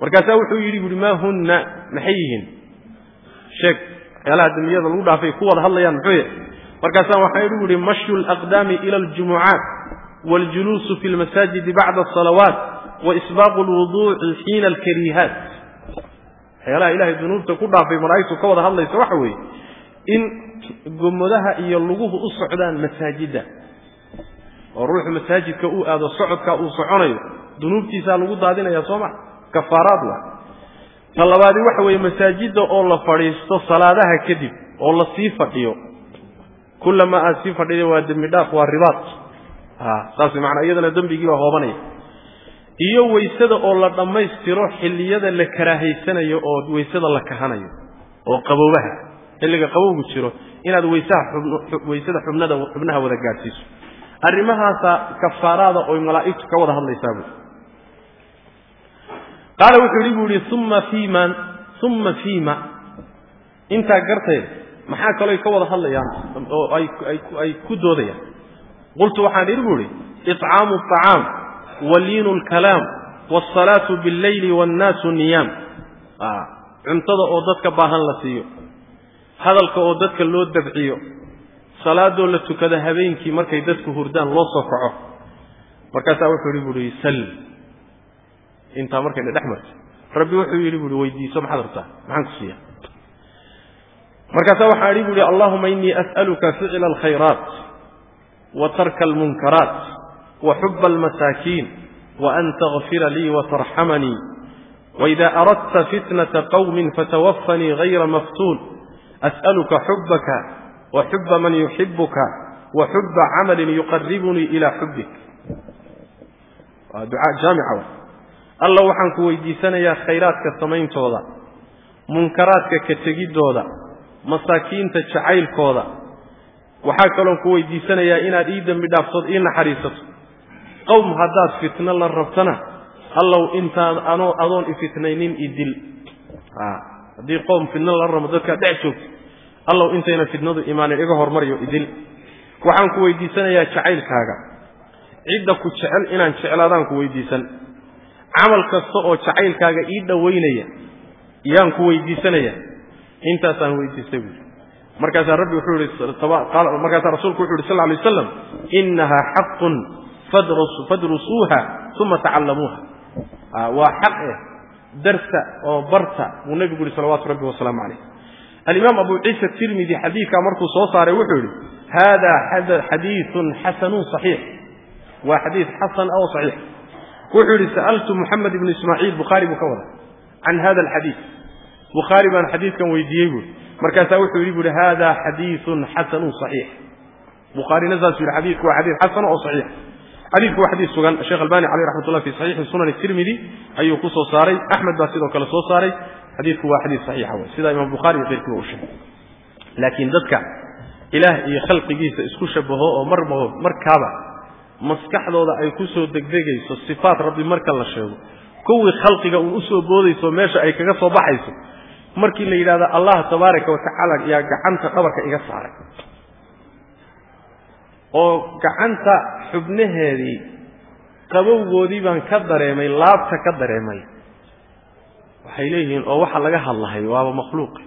markaasaa wuxuu yidhi buuhi maa hunna? Maxay yihiin? Sheeg waxyaalaha dembiyada lagu dhaafay ku wada hadlayaan muxuu yahay markaasaa waxaan idhi buuhi mashyu alaqdaami ila aljumucaat waاljuluusu fi lmasaajidi bacda asalawaat waisbaaqu lwuduuci xiina alkariihaat. Waxyaalaha ilahay dunuubta ku dhaafay malaa'igtu ka wada hadlaysa waxa weeye in gomodaha iyo luguhu u socdaan masaajidda. Oo ruuxu masaajidka uu aado socodkaa uu soconayo dunuubtiisaa lagu daadinaya soo ma kafaaraad waa ta labaadi waxa weeye masaajidda oo la fadhiisto salaadaha kadib oo la sii fadhiyo kullamaa aad sii fadhida waa dembi waa ribaad saas maanaa iyadana dembigii baa hoobanaya. Iyo weysada oo la dhammaystiro xilliyada la karaahaysanayo oo weysada la kahanayo oo qaboobaha xilliga qabowgu jiro inaad weysaha weysada xubnada xubnaha wada gaadhsiiso. Arrimahaasa kafaaraada oy malaa'igtu ka wada hadlaysaa buu qaala wuxuu idhi yihi uma fiiman uma fiima. Intaa garteed maxaa kaloo ay ka wada hadlayaan oo ay ku doodayaan? Qultu waxaan idhi buu idhi icaamu acaam waliinu lkalaam wsalaatu billayli wannaasu niyaam. Ah, cuntada oo dadka baahan la siiyo hadalka oo dadka loo dabciyo salaadoo la tukado habeenkii markay dadku hurdaan loo soo kaco. Markaasaa wuxuu idhi buu ihi sl intaa markayna dhex marto. Rabbi wuxuu yidhi buui weydiiso maxaad rabtaa? Maxaan ku siiya? Markaasaa waxaa idhi buuhi allahuma inii as'aluka ficla alkhayraat wa tarka almunkaraat wa xuba almasaakiin wa an takfira lii watarxamanii waida aradta fitnata qowmin fatawafanii hayra maftuun. As'aluka xubaka wa xuba man yuxibuka wa xuba camalin yuqaribunii ilaa xubik waa ducaa jaamica ah alla waxaan ku weydiisanayaa khayraadka samayntooda munkaraadka ka tegiddooda masaakiinta jacaylkooda. Waxaa kaloon ku weydiisanayaa inaad ii dembi dhaaftood ii naxariisato. Qowm haddaad fitno la rabtana allow intaad anoo adoon ifitnaynin idil haddii qowm fitno la rabo dadkaad dhex joogto allow intayna fitnadu imaanin iga hormariyo idil waxaan ku weydiisanayaa jacaylkaaga. Cidda ku jecel inaan jeclaadaan ku weydiisan camal kasta oo jacaylkaaga ii dhowaynaya yaan ku weydiisanaya intaasaan weydiistay buui markaasaa rabbi wuxuu ihi markaasaa rasuulku wuxu yhi sal lay aslam innahaa xaqun fadrusuuha uma tacallamuuha ah, waa xaq eh darsa oo barta buu nebigu yihi salawatu rabbi wasalaamu calayh. Alimaam abu ciisa tirmidi xadiidkaa markuu soo saaray wuxuu yidhi haadaa xadiiun xasanun saxiix. Waa xadiid xasan oo saxiix. وحول سألت محمد بن إسماعيل بخاري بكورة عن هذا الحديث. بخاري بن حديث كان ويديه مركز وحول يقول هذا حديث حسن صحيح. بخاري نزل في الحديث هو حديث حسن أو صحيح. حديث هو حديث سجن. الشيخ الباني عليه رحمة الله في صحيح السنن الترمذي. أي قصة صاري أحمد باسيد وكلا صاري حديث هو حديث صحيح هو. سيدا إمام بخاري يقول كل شيء. لكن ذكر إله يخلق جيس إسكوشبه أو مر مر كعبه maskaxdooda ay ku soo degdegayso sifaat rabbi marka la sheego. Kuwii khalqiga uun u soo boodayso meesha ay kaga soo baxayso markii la yidhahdo allah tabaaraka watacaala yaa gacanta dhabarka iga saaray. Oo gacanta xubnaheedii qabowgoodii baan ka dareemay laabta ka dareemay. Waxay leeyihiin oo waxa laga hadlahay waaba makhluuqi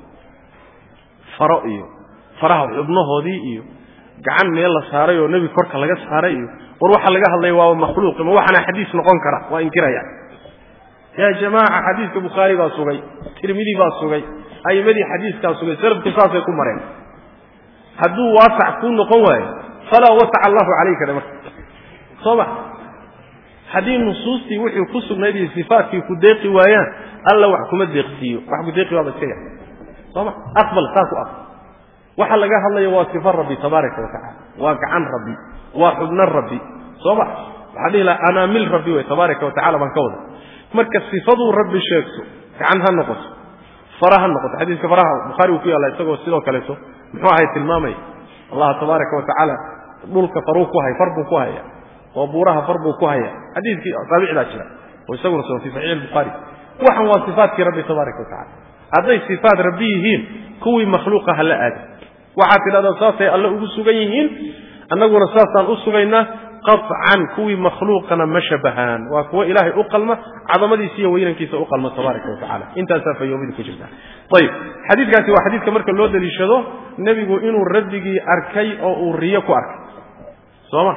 faro iyo faraha xubnahoodii iyo gacan meel la saaray oo nebi korka laga saaray iyo war waxa laga hadlaya waaba makhluuqi ma waxaana xadiis noqon kara waa inkiraya. Yaa jamaaca xadiiska bukhaari baa sugay tirmidi baa sugay a'imadii xadiiskaa sugay salafku saasay ku mareen. Hadduu waasac kuu noqon waayo falaa wasaca allahu calayka dhe marka soo ma? Haddii nusuustii wixii ku sugnayd iyo sifaatkii ku deeqi waayaan alla wax kuma deeqsiiyo wax ku deeqi waaba iska yar soo ma? Aqbal saas u aqbal. Waxa laga hadlaya waa sifa rabbi tabaaraka wa tacala waa gacan rabbi waa xubno rabbi. Soo ma waxaa dhihi laha anaamil rabbi wey tabaaraka wa tacala baan ka wada marka sifaduu rabbi sheegto gacan ha noqoto. Fara ha noqoto. Xadiiska faraha bukhaari uu ku yaalla isagoo sidoo kaleeto muxuu ahay tilmaamaya allah tabaaraka wa tacaala dhulka faruu ku hay far buu ku haya oo buuraha far buu ku haya. Xadiiskii saabicdaa jira oo isaguna sugan fi saxiix albukhaari waxan waa sifaatkii rabbi tabaaraka wa tacala hadday sifaat rabbi yihiin kuwii makhluuqa ha la aada waxaad tidhahdaa saasay alle ugu sugan yihiin annaguna saasaan u sugaynaa qaطcan kuwii makhluuqana ma shabahaan. Waa kuwo ilaahay u qalma cadamadiisa iyo weynankiisa u qalma tabaaraka wa tacala intaasaa fayoomida ku jirta ayib. Xadiidkaasi waa xadiidka marka loo daliishado nebigu inuu rabbigii arkay oo uu riyo ku arkay. Sooma?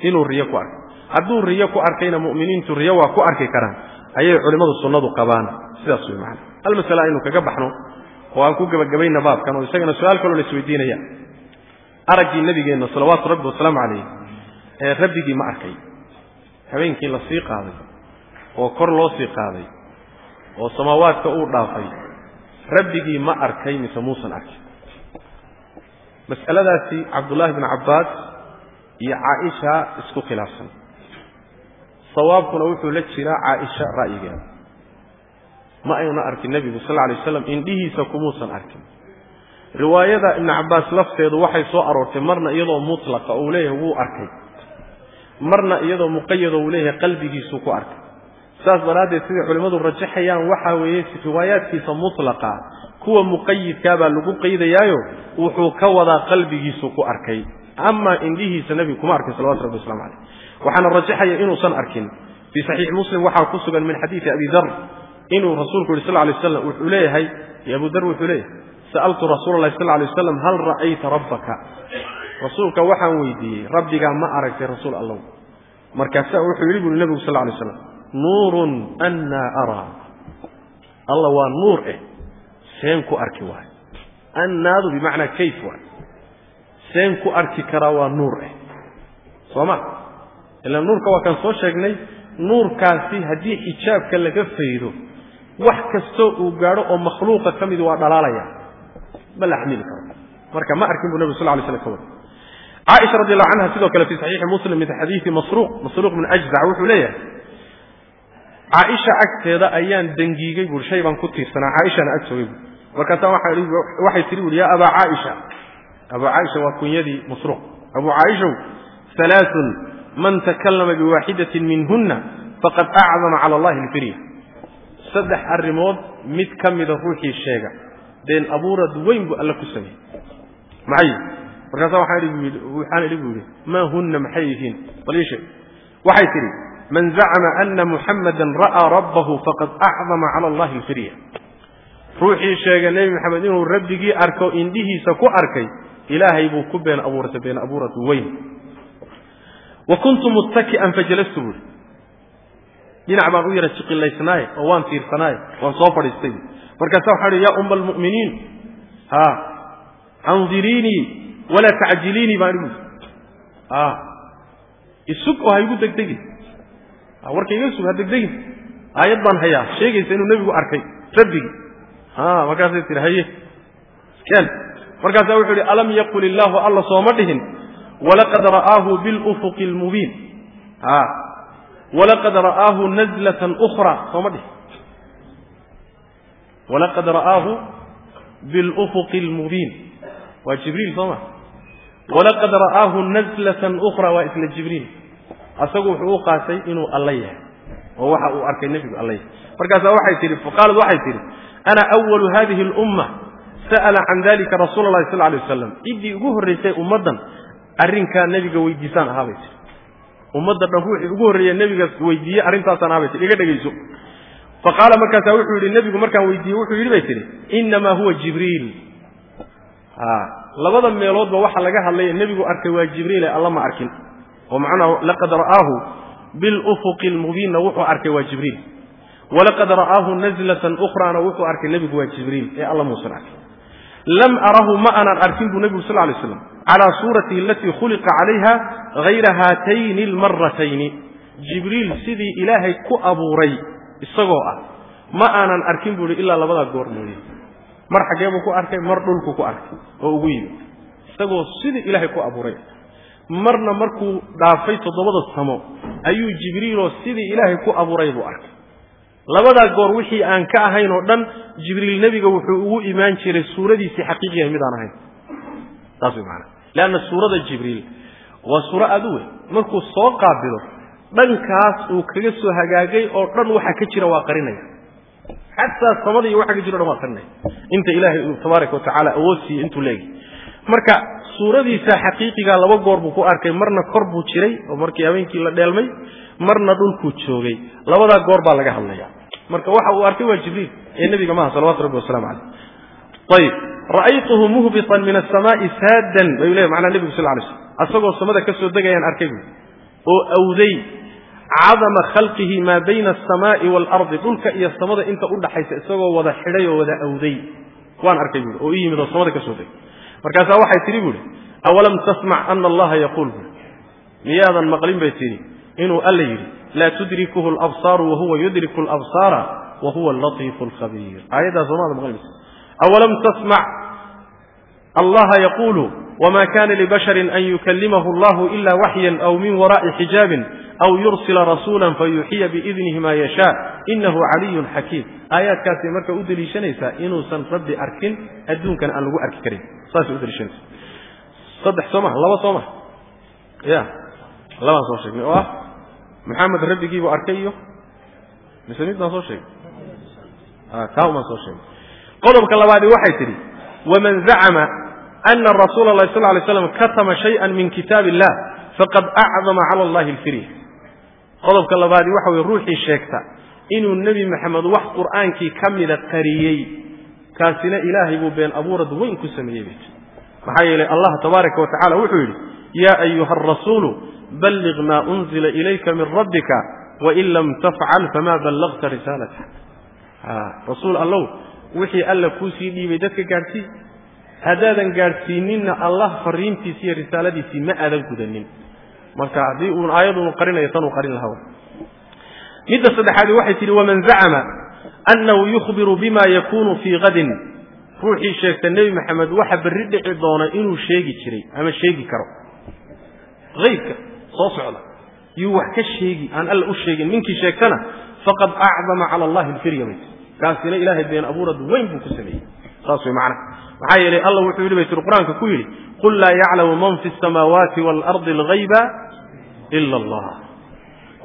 Inuu riyo ku arkay. Hadduu riyo ku arkayna mu'miniintu riyo waa ku arki karaan. Ayay culimmadu sunnadu qabaan. Sidaas wey macana hal masale aynu kaga baxno? Oo aan ku gebagabayna baabkan oo isagana su'aal kaloo la isweydiinaya araggii nabigeenna salawaatu rabbi wasalaamu calayh ee rabbigii ma arkay. Habeenkii la sii qaaday oo kor loo sii qaaday oo samaawaadka uu dhaafay rabbigii ma arkay mise muusan arkin mas'aladaasi cabdullaahi bni cabbaas iyo caaisha isku khilaafsan. Sawaabkuna wuxuu la jiraa caaisha ra'yigeeda ma ayna arkin nebigu sal lla alay waslam indhihiisa kumuusan arkin riwaayada ibnu cabbaas lafteedu waxay soo aroortay marna iyadoo mutlaqa uu leeyahay wuu arkay. Marna iyadoo muqayado uu leeyahay qalbigiisuu ku arkay. Saas daraaddeed siday culimmadu rajaxayaan waxaa weeye riwaayaadkiisa mutlaqa kuwa muqayidkaa baa lagu qaydayaayo wuxuu ka wadaa qalbigiisuu ku arkay. Amaa indhihiisa nebigu kuma arkin salawatu rabbi waslamu caleyh waxaana rajaxaya inuusan arkin. Fii saxiixi muslim waxaa ku sugan min xadiidi abi dar inuu rasuulku yidhi sal lay waslam wuxuu leeyahay abu dar wuxuu leeyahay sa'altu rasuula allahi sal lay waslam hal ra'ayta rabbaka? Rasuulka waxaan weydiiyey rabbigaa ma aragtay rasuul allow. Markaasa wuxuu yidhi buuri nebigu sal lay slam nuurun annaa araa alla waa nuur eh seen ku arki waayo annaadu bimacnaa kayf waay. Seen ku arki karaa waa nuur eh. Soo ma? Ila nuurka waa kaan soo sheegnay nuurkaasi haddii xijaabka laga faydo wax kastoo uu gaadho oo makhluuqa ka midi waa dhalaalaya بل أحمل كرب مرك ما أركب النبي صلى الله عليه وسلم. عائشة رضي الله عنها سيدة وكلا في صحيح مسلم من حديث مصروق مصروق من أجزع وحليا عائشة أكت هذا أيان دنجيجة برشيبا كتير سنة عائشة أنا أكت سويب وكتا واحد سريب لي يا أبا عائشة. أبا عائشة وكن يدي مصروق أبو عائشة ثلاث من تكلم بواحدة منهن فقد أعظم على الله الفريح صدح الرمود متكمد روحي الشيخة deen abuurad weyn buu alla ku sameeyey maxay? Markaasa waxaan idhi buu yidhi maa hunna maxay yihiin? Bal ii sheeg. Waxay tidhi man zacma ana muxamadan ra'aa rabbahu faqad acdama cala allahi alfirya ruuxii sheega nebi maxamed inuu rabbigii arko indhihiisa ku arkay ilaahay buu ku been abuurtay been abuurad weyn. Wa kuntu muttaki'an fajalastu buuri dhinac baan u yara jiqilaysnaaye oo waan tiirsanaaye waan soo fadhiistay markaasa waxaa ihi ya umma almu'miniin ha andiriinii walaa tacjiliinii baan ihi a isug oo ha igu degdegin warka iga sug ha degdegin aayad baan hayaa sheegaysa inuu nebigu arkay rabbigii a markaasay tihi haye ken markaasaa wuxuu ihi alam yaqul illaahu alla sooma dhihin walaqad ra'aahu bilufuqi almubiin a walaqad ra'aahu nazlatan ukhra. Sooma dhihin walaqad ra'aahu bilufuqi almubiin waa jibriil soo ma. Walaqad ra'aahu nazlatan ukhra waa isla jibriil. Asagu wuxuu u qaatay inuu alla yahay oo waxa uu arkay nebigu alla yahay. Markaasaa waxay tihi faqaalad waxay tihi ana awalu hadihi alumma sa'ala can dalika rasuula allahi sal alay wasalam ciddii ugu horraysay ummaddan arrinkaa nebiga weydiisaan ahaabay tii ummadda dhan ruuxii ugu horreeya nebiga weydiiye arrintaasaan ahaabay tii iga dhegayso. Faqaala markaasaa wuxuu yidhi nebigu markaan weydiiyey wuxuu yidhi bay tihi innamaa huwa jibriil. Labada meeloodba waxa laga hadlaya nebigu arkay waa jibriile alla ma arkin. Oo macnaha laqad ra'aahu bilufuqi almubiinna wuxuu arkay waa jibriil. Walaqad ra'aahu nazlatan ukhraana wuxuu arkay nebigu waa jibriil ee alla muusan arkin lam arahu ma aanan arkin buu nebigu sal lay slam calaa suuratihi alatii khuliqa calayha hayra haatayni almaratayni jibriil sidii ilaahay ku abuuray isagoo ah ma aanan arkin buu ihi ilaa labadaa goor mooye mar xaggee buu ku arkay mar dhulku ku arkay oo ugu yimid isagoo sidii ilaahay ku abuuray marna markuu dhaafay toddobada samo ayuu jibriiloo sidii ilaahay ku abuuray buu arkay labadaa goor wixii aan ka ahayn oo dhan jibriil nebiga wuxuu ugu imaan jiray suuradiisii xaqiiqiga midaan ahayn saas way maanaa leanna suurada jibriil waa suuro aad u weyn markuu soo qaabilo dhankaas uu kaga soo hagaagay oo dhan waxa ka jira waa qarinaya xataa samada iyo waxa ka jiro o dhan waa qarinaya inta ilaahay uu tabaaraka watacaala awood siiyey intuu leegay marka suuradiisa xaqiiqigaa laba goor buu ku arkay marna kor buu jiray oo markii habeenkii la dheelmay marna dhulkuu joogay labadaa goor baa laga hadlaya marka waxa uu arkay waa jibriil ee nebiga maaha salawatu rabbi waslamu caleyh ayib ra'aytuhu muhbitan min asamaai saadan bayuu leeyahy macnaa nebigu sal lay slm asagoo samada ka degayaan arkay bu oo awday cadama khalqihi maa bayna alsamaai waalardi dhulka iyo samada inta udhaxaysa isagoo wada xidhay oo wada awday. Waan arkay buui oo i yimid oo samada ka degay. Markaasaa waxay tidhi buuhi awalam tasmac ana allaha yaquul? buui miyaadan maqlin bay tidhi inuu alla yidhi laa tudrikuhu alabsaaru wahuwa yudriku alabsaara wa huwa alatiifu alkhabiir aayaddaa soomaada maqlimaysa allaha yaquulu wma kana libasharin an yukalimahu allahu ila waxyan aw min wara'i xijaabin aw yursila rasuula fayuuxiya biidnihi ma yashaa inahu caliyun xakiim aayaadkaasay marka u deliishanaysaa inuusan rabbi arkin adduunkana aan lagu arki karin saasay u deliishanaysa saddex soo maha laba soo maha ya labaan soo sheegnay oo ah maxamed rabbigiibuu arkay iyo mise mid baan soo sheegay taa umaan soo sheegay qodobka labaadi waxay tidhi waman zacama ana rasuula allahi sal lay slam katama shayئa min kitaab illah faqad acdama cala allahi alfirya qodobka labaadi waxa weye ruuxii sheegta inuu nebi maxamed wax qur'aankii ka mida qariyey kaasina ilaahay buu been abuurad weyn ku sameeyey bay maxaa yeelay allah tabaaraka wa tacala wuxuu yidhi yaa ayuha arasuulu balliq maa unzila ilayka min rabbika wain lam tafcal famaa ballagta risaalata. Rasuul allow wixii alla kuusii dhiibay dadka gaadhsii haddaadan gaadhsiininna allah fariintiisi iyo risaaladiisii ma aadan gudanin. Marka haddii uun aayadunu qarinayo tanuu qarin lahaa. Midda saddexaadi waxay tidhi waman zacama annahu yukhbiru bima yakunu fii kadin ruuxii sheegta nebi maxamed waxa berri dhici doona inuu sheegi jiray ama sheegi karo. Aybka soo socda. Yuu wax ka sheegi aan alla u sheegin. Ninkii sheegtana faqad acdama cala allahi alfirya kaasina ilaahay been abuurad weyn buu ku sameeyey. Saas way macnaha maxaa yeelay alla wuxuu yidhi bay tiri qur'aanka ku yidhi qul laa yaclamu man fi samaawaati waalardi alghayba ila allah.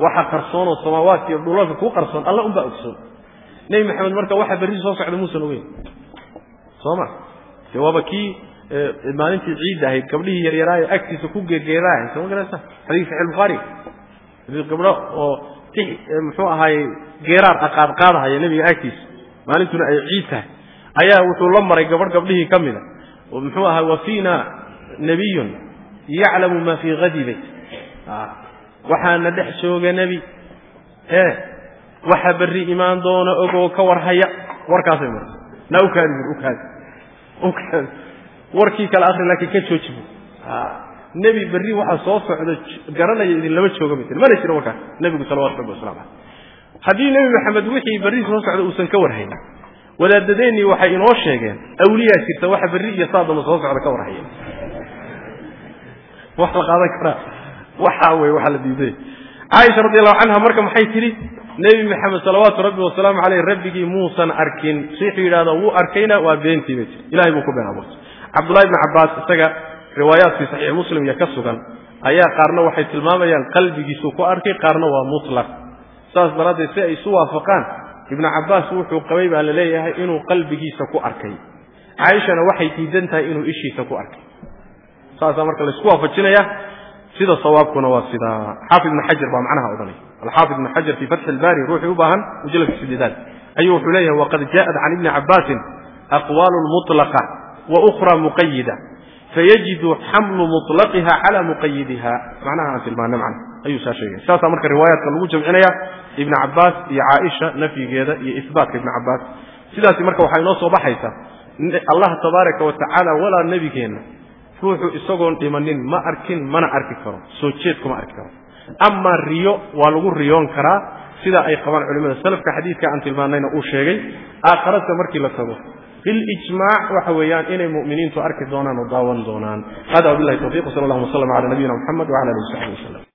Waxa qarsoonoo samaawaadka iyo dhulalka ku qarsoon alla unbaa ogsoon. Nebi maxamed marka waxa berri soo socda muusan ogeyn soo ma? De waaba kii maalintii ciidda ahayd gabdhihii yaryaraaye agtiisa ku geergeeraahay soo ma garaysa xadiis saxiix bukhaari gabdho oo tix muxuu ahaaye geeraar aqaadqaadahaya nebiga agtiisa maalintuna ay ciid tahay ayaa wuxuu la maray gabadh gabdhihii ka mida oo muxuu ahaa wa fiina nabiyun yaclamu maa fii hadi bayt. Waxaana dhex jooga nebi. E waxa berri imaan doona ogoo ka warhaya. Warkaasay marta na ukaadi bur ukaadi ukaadi warkii kale akri laakiin ka jooji bur nebi berri waxa soo socda garanaya idin lama jooga bay tiri. Mana jiro warkaas? Nebigu salawatu rabbi waslamu caleyh haddii nebi maxamed wixii berri soo socda uusan ka warhayn wadaadadeennii waxay inoo sheegeen awliyaa jirta waxa berri iyo saadama soo socda ka warhaya wax la qaadan karaa waxa wey waxa la diiday. Caaisha radi allahu canha marka maxay tidhi? Nebi maxamed salawaatu rabbi wasalaamu caleyh rabbigii muusan arkin. Shiikhuu yidhahda wuu arkayna waa beentii bay tiri ilahay buu ku been abuurtay. Cabdullahi ibni cabbaas isaga riwaayaadkii saxiix muslim iyo ka sugan ayaa qaarna waxay tilmaamayaan qalbigiisuu ku arkay qaarna waa mutlaq saas daraaddeed si ay isu waafaqaan ibnu cabbaas wuxuu qabay baa la leeyahay inuu qalbigiisa ku arkay. Caaishana waxay diidan tahay inuu ishiisa ku arkay. Saasaa marka laysku waafajinaya sida sawaabkuna waa sidaa xaafid ibn xajar baa macnaha odhanaya alxaafid ibn xajar fii fatxi ilbaari ruuxii u baahan mujalladka sideedaad ayuu wuxuu leeyahay waqad jaءat can ibni cabbaasin aqwaalu mutlaqa wa ukhra muqayida fayajidu xamlu mutlaqiha cala muqayidiha macnaha aan tilmaana macna ayuu saa sheegaya saasaa marka riwaayaadka lagu jamcinaya ibn cabbaas iyo caaisha nafyigeeda iyo ihbaatka ibn cabbaas sidaasi marka waxaa inoo soo baxaysa allah tabaaraka wa tacaala walaa nebigeenna ruuxu isagoon dhimanin ma arkin mana arki karo. Soo jeed kuma arki karo. Amaa riyo waa lagu riyoon karaa sida ay qabaan culimada salafka. Xadiidka aan tilmaanayna uu sheegay aakharata markii la tago. Bilijmaac waxa weeyaan inay mu'miniintu arki doonaan oo daawan doonaan. Hada wabillahi tawfiq wsala allahuma w sllam cala nabiyina muxamed wcala alihi wasaxbi waslem